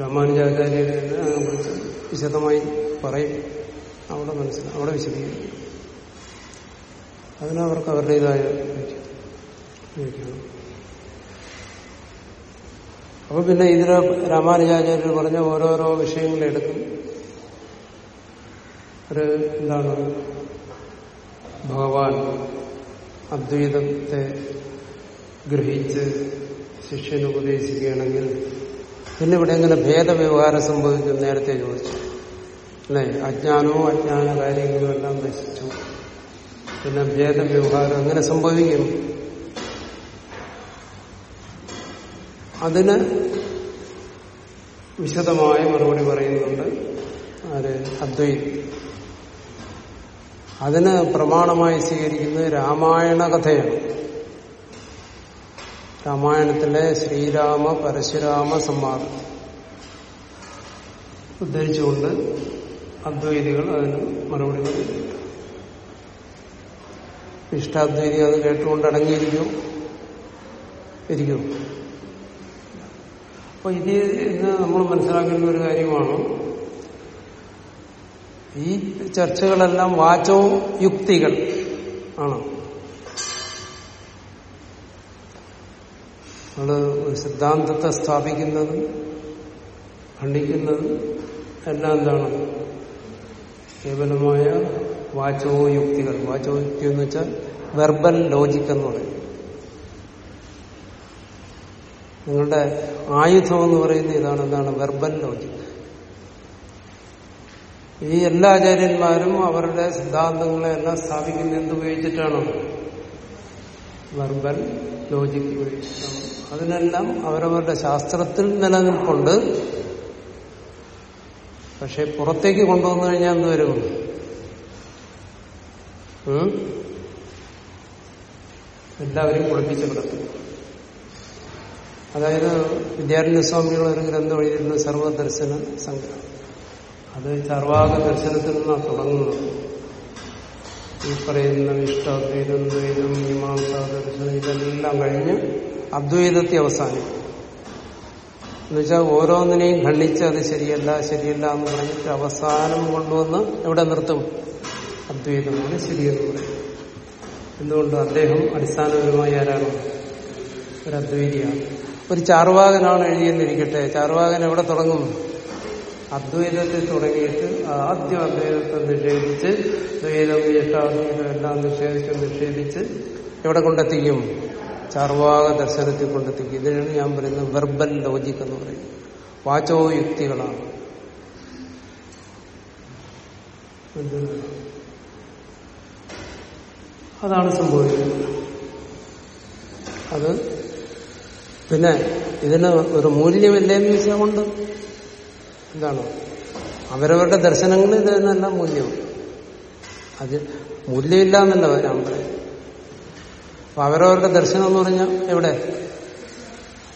രാമാനുജാചാര്യരെ തന്നെ വിശദമായി പറയും. അവിടെ മനസ്സിലാവും അവിടെ വിശദീകരിക്കും. അതിനവർക്ക് അവരുടേതായ അപ്പൊ പിന്നെ ഇതിന് രാമാനുജാചാര്യർ പറഞ്ഞ ഓരോരോ വിഷയങ്ങളെടുക്കും ഒരു എന്താണ്? ഭഗവാൻ അദ്വൈതത്തെ ഗ്രഹിച്ച് ശിഷ്യന് ഉപദേശിക്കുകയാണെങ്കിൽ പിന്നെ ഇവിടെ എങ്ങനെ ഭേദവ്യവഹാരം സംഭവിക്കും നേരത്തെ ചോദിച്ചു. അല്ലെ? അജ്ഞാനവും അജ്ഞാന കാര്യങ്ങളും എല്ലാം നശിച്ചു. പിന്നെ ഭേദവ്യവഹാരം അങ്ങനെ സംഭവിക്കും? അതിന് വിശദമായ മറുപടി പറയുന്നുണ്ട് ആര്? അദ്വൈത് അതിന് പ്രമാണമായി സ്വീകരിക്കുന്നത് രാമായണ കഥയാണ്. രാമായണത്തിലെ ശ്രീരാമ പരശുരാമ സംവാദം ഉദ്ധരിച്ചുകൊണ്ട് അദ്വൈതികൾ അതിന് മറുപടി പറയുന്നുണ്ട് ഇഷ്ടാദ്വൈതി അത് കേട്ടുകൊണ്ട് അടങ്ങിയിരിക്കും. ഇരിക്കും അപ്പൊ ഇത് ഇന്ന് നമ്മൾ മനസ്സിലാക്കേണ്ട ഒരു കാര്യമാണ്. ഈ ചർച്ചകളെല്ലാം വാചോ യുക്തികൾ ആണ്? സിദ്ധാന്തത്തെ സ്ഥാപിക്കുന്നത് ഖണ്ഡിക്കുന്നത് എല്ലാം എന്താണ്? കേവലമായ വാചോ യുക്തികൾ. വാചോ യുക്തി എന്ന് വെച്ചാൽ വെർബൽ ലോജിക് എന്ന് പറയും. നിങ്ങളുടെ ആയുധം എന്ന് പറയുന്ന ഇതാണ് എന്താണ്? വെർബൽ ലോജിക് ഈ എല്ലാ ആചാര്യന്മാരും അവരുടെ സിദ്ധാന്തങ്ങളെ എല്ലാം സ്ഥാപിക്കുന്നത് എന്തുപയോഗിച്ചിട്ടാണ് വെർബൽ ലോജിക് ഉപയോഗിച്ചിട്ടാണ്. അതിനെല്ലാം അവരവരുടെ ശാസ്ത്രത്തിൽ നിലനിൽപ്പുണ്ട്. പക്ഷെ പുറത്തേക്ക് കൊണ്ടുവന്നു കഴിഞ്ഞാൽ എന്ത് വരും? എല്ലാവരെയും കുളിപ്പിച്ച് കിടത്തും അതായത് വിദ്യാരണ്യ സ്വാമികൾ ഒരു ഗ്രന്ഥം എഴുതിയിരുന്ന സർവദർശന സംഗ്രഹം. അത് സർവാഗ ദർശനത്തിൽ നിന്നാണ് തുടങ്ങുന്നത്. ഈ പറയുന്ന ഇഷ്ടാദ്വൈതം ദ്വൈതം മീമാംസ ദർശനം ഇതെല്ലാം കഴിഞ്ഞ് അദ്വൈതത്തെ അവസാനിക്കും. എന്നുവെച്ചാൽ ഓരോന്നിനെയും ഖണ്ഡിച്ച് അത് ശരിയല്ല ശരിയല്ല എന്ന് പറഞ്ഞിട്ട് അവസാനം കൊണ്ടുവന്ന് എവിടെ നിർത്തും? അദ്വൈതമാണ് ശരിയെന്ന് പറയും. എന്തുകൊണ്ട്? അദ്ദേഹം അടിസ്ഥാനപരമായി ആരാണ്? ഒരു അദ്വൈതിയാണ്. ഒരു ചാർവാകനാണ് എഴുതിയെന്നിരിക്കട്ടെ. ചാർവാകൻ എവിടെ തുടങ്ങും? അദ്വൈതത്തിൽ തുടങ്ങിയിട്ട് ആദ്യം അദ്വൈതത്തെ നിഷേധിച്ച് ദ്വൈതം ഇഷ്ടാദ്വൈതം എല്ലാം നിഷേധിച്ച് നിഷേധിച്ച് എവിടെ കൊണ്ടെത്തിക്കും? ചർവാക ദർശനത്തിൽ കൊണ്ടെത്തിക്കും. ഇതിനാണ് ഞാൻ പറയുന്നത് വെർബൽ ലോജിക് എന്ന് പറയുന്നത്. വാചോ യുക്തികളാണ്. അതാണ് സംഭവിക്കുന്നത്. അത് പിന്നെ ഇതിന് ഒരു മൂല്യമില്ലെന്ന് വിഷയമുണ്ട് കൊണ്ട് എന്താണ് അവരവരുടെ ദർശനങ്ങൾ ഇതിനെല്ലാം മൂല്യം. അത് മൂല്യമില്ല എന്നല്ല ഞാൻ പറയും അപ്പൊ അവരവരുടെ ദർശനം എന്ന് പറഞ്ഞാൽ എവിടെ?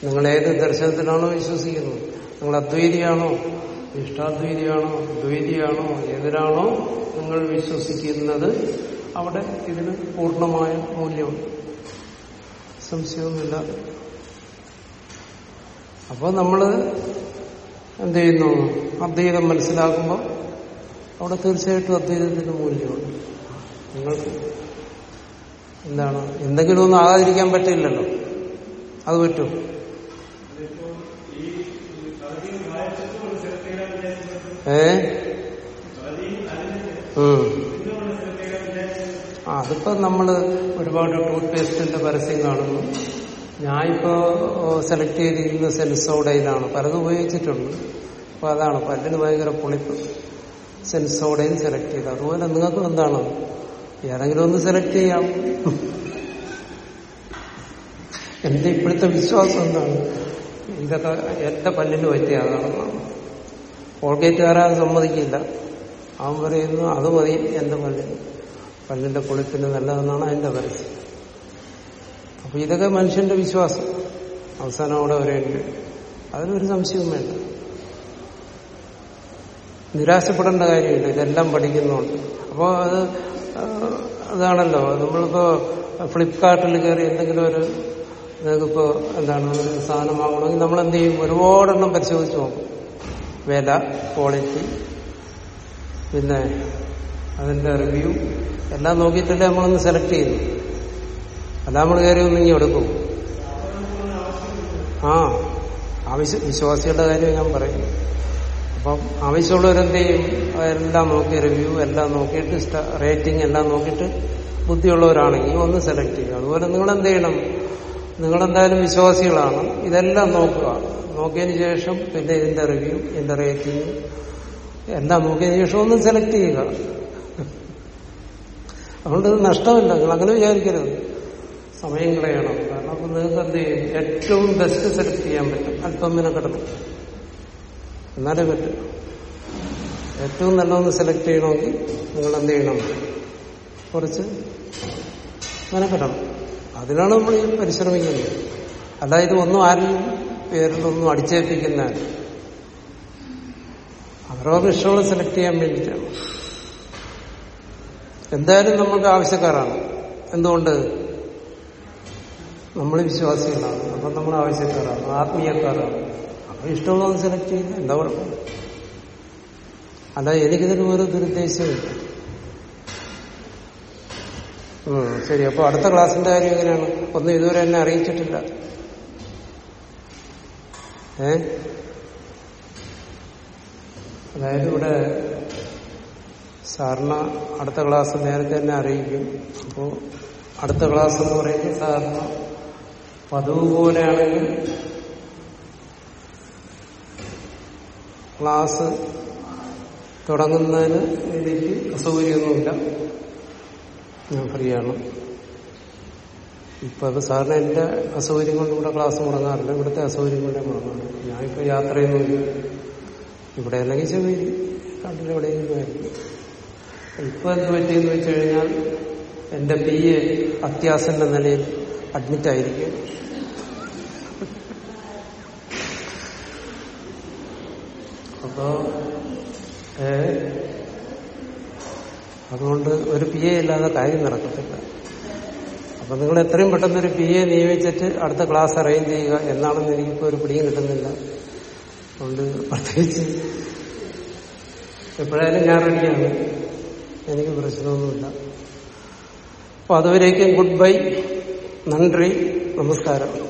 നിങ്ങൾ ഏത് ദർശനത്തിലാണോ വിശ്വസിക്കുന്നത്? നിങ്ങൾ അദ്വൈതിയാണോ? ഇഷ്ടാദ്വൈതിയാണോ? ദ്വൈതിയാണോ എതിരാണോ നിങ്ങൾ വിശ്വസിക്കുന്നത്? അവിടെ ഇതിന് പൂർണമായ മൂല്യമുണ്ട് സംശയമൊന്നുമില്ല. അപ്പോൾ നമ്മൾ എന്ത് ചെയ്യുന്നു അദ്വൈതം മനസ്സിലാക്കുമ്പോൾ അവിടെ തീർച്ചയായിട്ടും അദ്വൈതത്തിന്റെ മൂല്യമുണ്ട്. നിങ്ങൾക്ക് എന്താണ്? എന്തെങ്കിലും ഒന്നും ആകാതിരിക്കാൻ പറ്റില്ലല്ലോ. അത് പറ്റും. ഏ? അതിപ്പോ നമ്മൾ ഒരുപാട് ടൂത്ത് പേസ്റ്റിന്റെ പരസ്യം കാണുന്നു. ഞാൻ ഇപ്പോ സെലക്ട് ചെയ്തിരിക്കുന്ന സെൻസോഡയിലാണ് പലതും ഉപയോഗിച്ചിട്ടുണ്ട്. അപ്പൊ അതാണ്. പല്ലിന് ഭയങ്കര പുളിപ്പ്. സെൻസോഡയും സെലക്ട് ചെയ്ത്. അതുപോലെ നിങ്ങൾക്ക് എന്താണ്? ഏതെങ്കിലും ഒന്ന് സെലക്ട് ചെയ്യാം. എന്റെ ഇപ്പോഴത്തെ വിശ്വാസം എന്താണ്? ഇതൊക്കെ എന്റെ പല്ലിന് പറ്റിയതാണെന്നാണ് കോൾഗേറ്റുകാരെ അത് സമ്മതിക്കില്ല. അവൻ പറയുന്നു അത് മതി എന്റെ പല്ലിന്. പല്ലിന്റെ പൊളിപ്പിന് നല്ലതെന്നാണ് അതിന്റെ പരസ്യം. അപ്പൊ ഇതൊക്കെ മനുഷ്യന്റെ വിശ്വാസം. അവസാനം അവിടെ വരെയുണ്ട് അതിനൊരു സംശയവും വേണ്ട. നിരാശപ്പെടേണ്ട കാര്യമില്ല. ഇതെല്ലാം പഠിക്കുന്നുണ്ട്. അപ്പോൾ അത് അതാണല്ലോ. നമ്മളിപ്പോ ഫ്ലിപ്കാർട്ടിൽ കയറി എന്തെങ്കിലും ഒരു നിങ്ങൾക്കിപ്പോ എന്താണ് സാധനം വാങ്ങണമെങ്കിൽ നമ്മൾ എന്ത് ചെയ്യും? ഒരുപാടെണ്ണം പരിശോധിച്ച് നോക്കും. വില ക്വാളിറ്റി പിന്നെ അതിന്റെ റിവ്യൂ. എല്ലാം നോക്കിയിട്ടല്ലേ നമ്മളൊന്ന് സെലക്ട് ചെയ്യുന്നു അല്ല നമ്മൾ കയറി ഒന്നും ഇങ്ങനെ എടുക്കും ആ ആവശ്യ വിശ്വാസികളുടെ കാര്യം ഞാൻ പറയും. അപ്പം ആവശ്യമുള്ളവരെന്ത് ചെയ്യും എല്ലാം നോക്കി റിവ്യൂ എല്ലാം നോക്കിയിട്ട് റേറ്റിംഗ് എല്ലാം നോക്കിയിട്ട് ബുദ്ധിയുള്ളവരാണെങ്കിൽ ഒന്ന് സെലക്ട് ചെയ്യുക. അതുപോലെ നിങ്ങൾ എന്ത് ചെയ്യണം നിങ്ങളെന്തായാലും വിശ്വാസികളാണ്. ഇതെല്ലാം നോക്കുക. നോക്കിയതിന് ശേഷം പിന്നെ ഇതിന്റെ റിവ്യൂ ഇതിന്റെ റേറ്റിംഗ് എല്ലാം നോക്കിയതിന് ശേഷം ഒന്ന് സെലക്ട് ചെയ്യുക. അതുകൊണ്ട് നഷ്ടമില്ല. നിങ്ങൾ അങ്ങനെ വിചാരിക്കരുത്. സമയം കളയണം. കാരണം അപ്പൊ നിങ്ങൾക്ക് എന്ത് ചെയ്യും? ഏറ്റവും ബെസ്റ്റ് സെലക്ട് ചെയ്യാൻ പറ്റും. അല്പം മിനക്കെടുത്ത് എന്നാലേ പറ്റും. ഏറ്റവും നല്ലതൊന്ന് സെലക്ട് ചെയ്യണമെങ്കിൽ നിങ്ങൾ എന്ത് ചെയ്യണം? കുറച്ച് മെനക്കെടണം അതിനാണ് നമ്മൾ ഈ പരിശ്രമിക്കുന്നത്. അല്ലാതെ ഒന്നും ആരും പേരിലൊന്നും അടിച്ചേൽപ്പിക്കുന്ന അവരവർക്ക് ഇഷ്ടമുള്ള സെലക്ട് ചെയ്യാൻ വേണ്ടിയിട്ടാണ് എന്തായാലും നമ്മൾക്ക് ആവശ്യക്കാരാണ്. എന്തുകൊണ്ട്? നമ്മൾ വിശ്വാസികളാണ്. അപ്പം നമ്മൾ ആവശ്യക്കാരാണ് ആത്മീയക്കാരാണ്. അപ്പം ഇഷ്ടമുള്ളത് സെലക്ട് ചെയ്യുക എന്താ കുഴപ്പം? അല്ല എനിക്കിതിന് ഒരു ദുരുദ്ദേശമില്ല ശരി. അപ്പോൾ അടുത്ത ക്ലാസിന്റെ കാര്യം എങ്ങനെയാണ്? ഒന്നും ഇതുവരെ എന്നെ അറിയിച്ചിട്ടില്ല. ഏ? അതായത് ഇവിടെ സാറിന് അടുത്ത ക്ലാസ് നേരത്തെ തന്നെ അറിയിക്കും. അപ്പോൾ അടുത്ത ക്ലാസ് എന്ന് പറയുന്നത് സാറിന് പതിവ് പോലെയാണെങ്കിൽ ക്ലാസ് തുടങ്ങുന്നതിന് എനിക്ക് അസൗകര്യമൊന്നുമില്ല. ഞാൻ ഫ്രീയാണ് ഇപ്പൊ അത് സാറിന് എന്റെ അസൗകര്യം കൊണ്ട് ഇവിടെ ക്ലാസ് മുടങ്ങാറില്ല. ഇവിടുത്തെ അസൗകര്യം കൊണ്ടേ മുടങ്ങാറ് ഞാനിപ്പോ യാത്ര ചെയ്യുന്നില്ല ഇവിടെ അല്ലെങ്കിൽ ചെവി കണ്ടിലെവിടെയെങ്കിലും ആയിരിക്കും ഇപ്പൊ എന്ത് പറ്റിയെന്ന് വെച്ച് കഴിഞ്ഞാൽ എന്റെ പി എ അത്യാസന്റെ നിലയിൽ അഡ്മിറ്റ് ആയിരിക്കും അപ്പോ അതുകൊണ്ട് ഒരു പി എ ഇല്ലാതെ കാര്യം നടക്കത്തില്ല. അപ്പൊ നിങ്ങൾ എത്രയും പെട്ടെന്ന് ഒരു പി എ നിയമിച്ചിട്ട് അടുത്ത ക്ലാസ് അറേഞ്ച് ചെയ്യുക എന്നാണെന്ന് എനിക്കിപ്പോ ഒരു പിടിയും കിട്ടുന്നില്ല. അതുകൊണ്ട് പ്രത്യേകിച്ച് എപ്പോഴായാലും ഞാൻ റെഡിയാണ്. എനിക്ക് പ്രശ്നമൊന്നുമില്ല. അപ്പൊ അതുവരേക്കും ഗുഡ് ബൈ. നന്ദി നമസ്കാരം.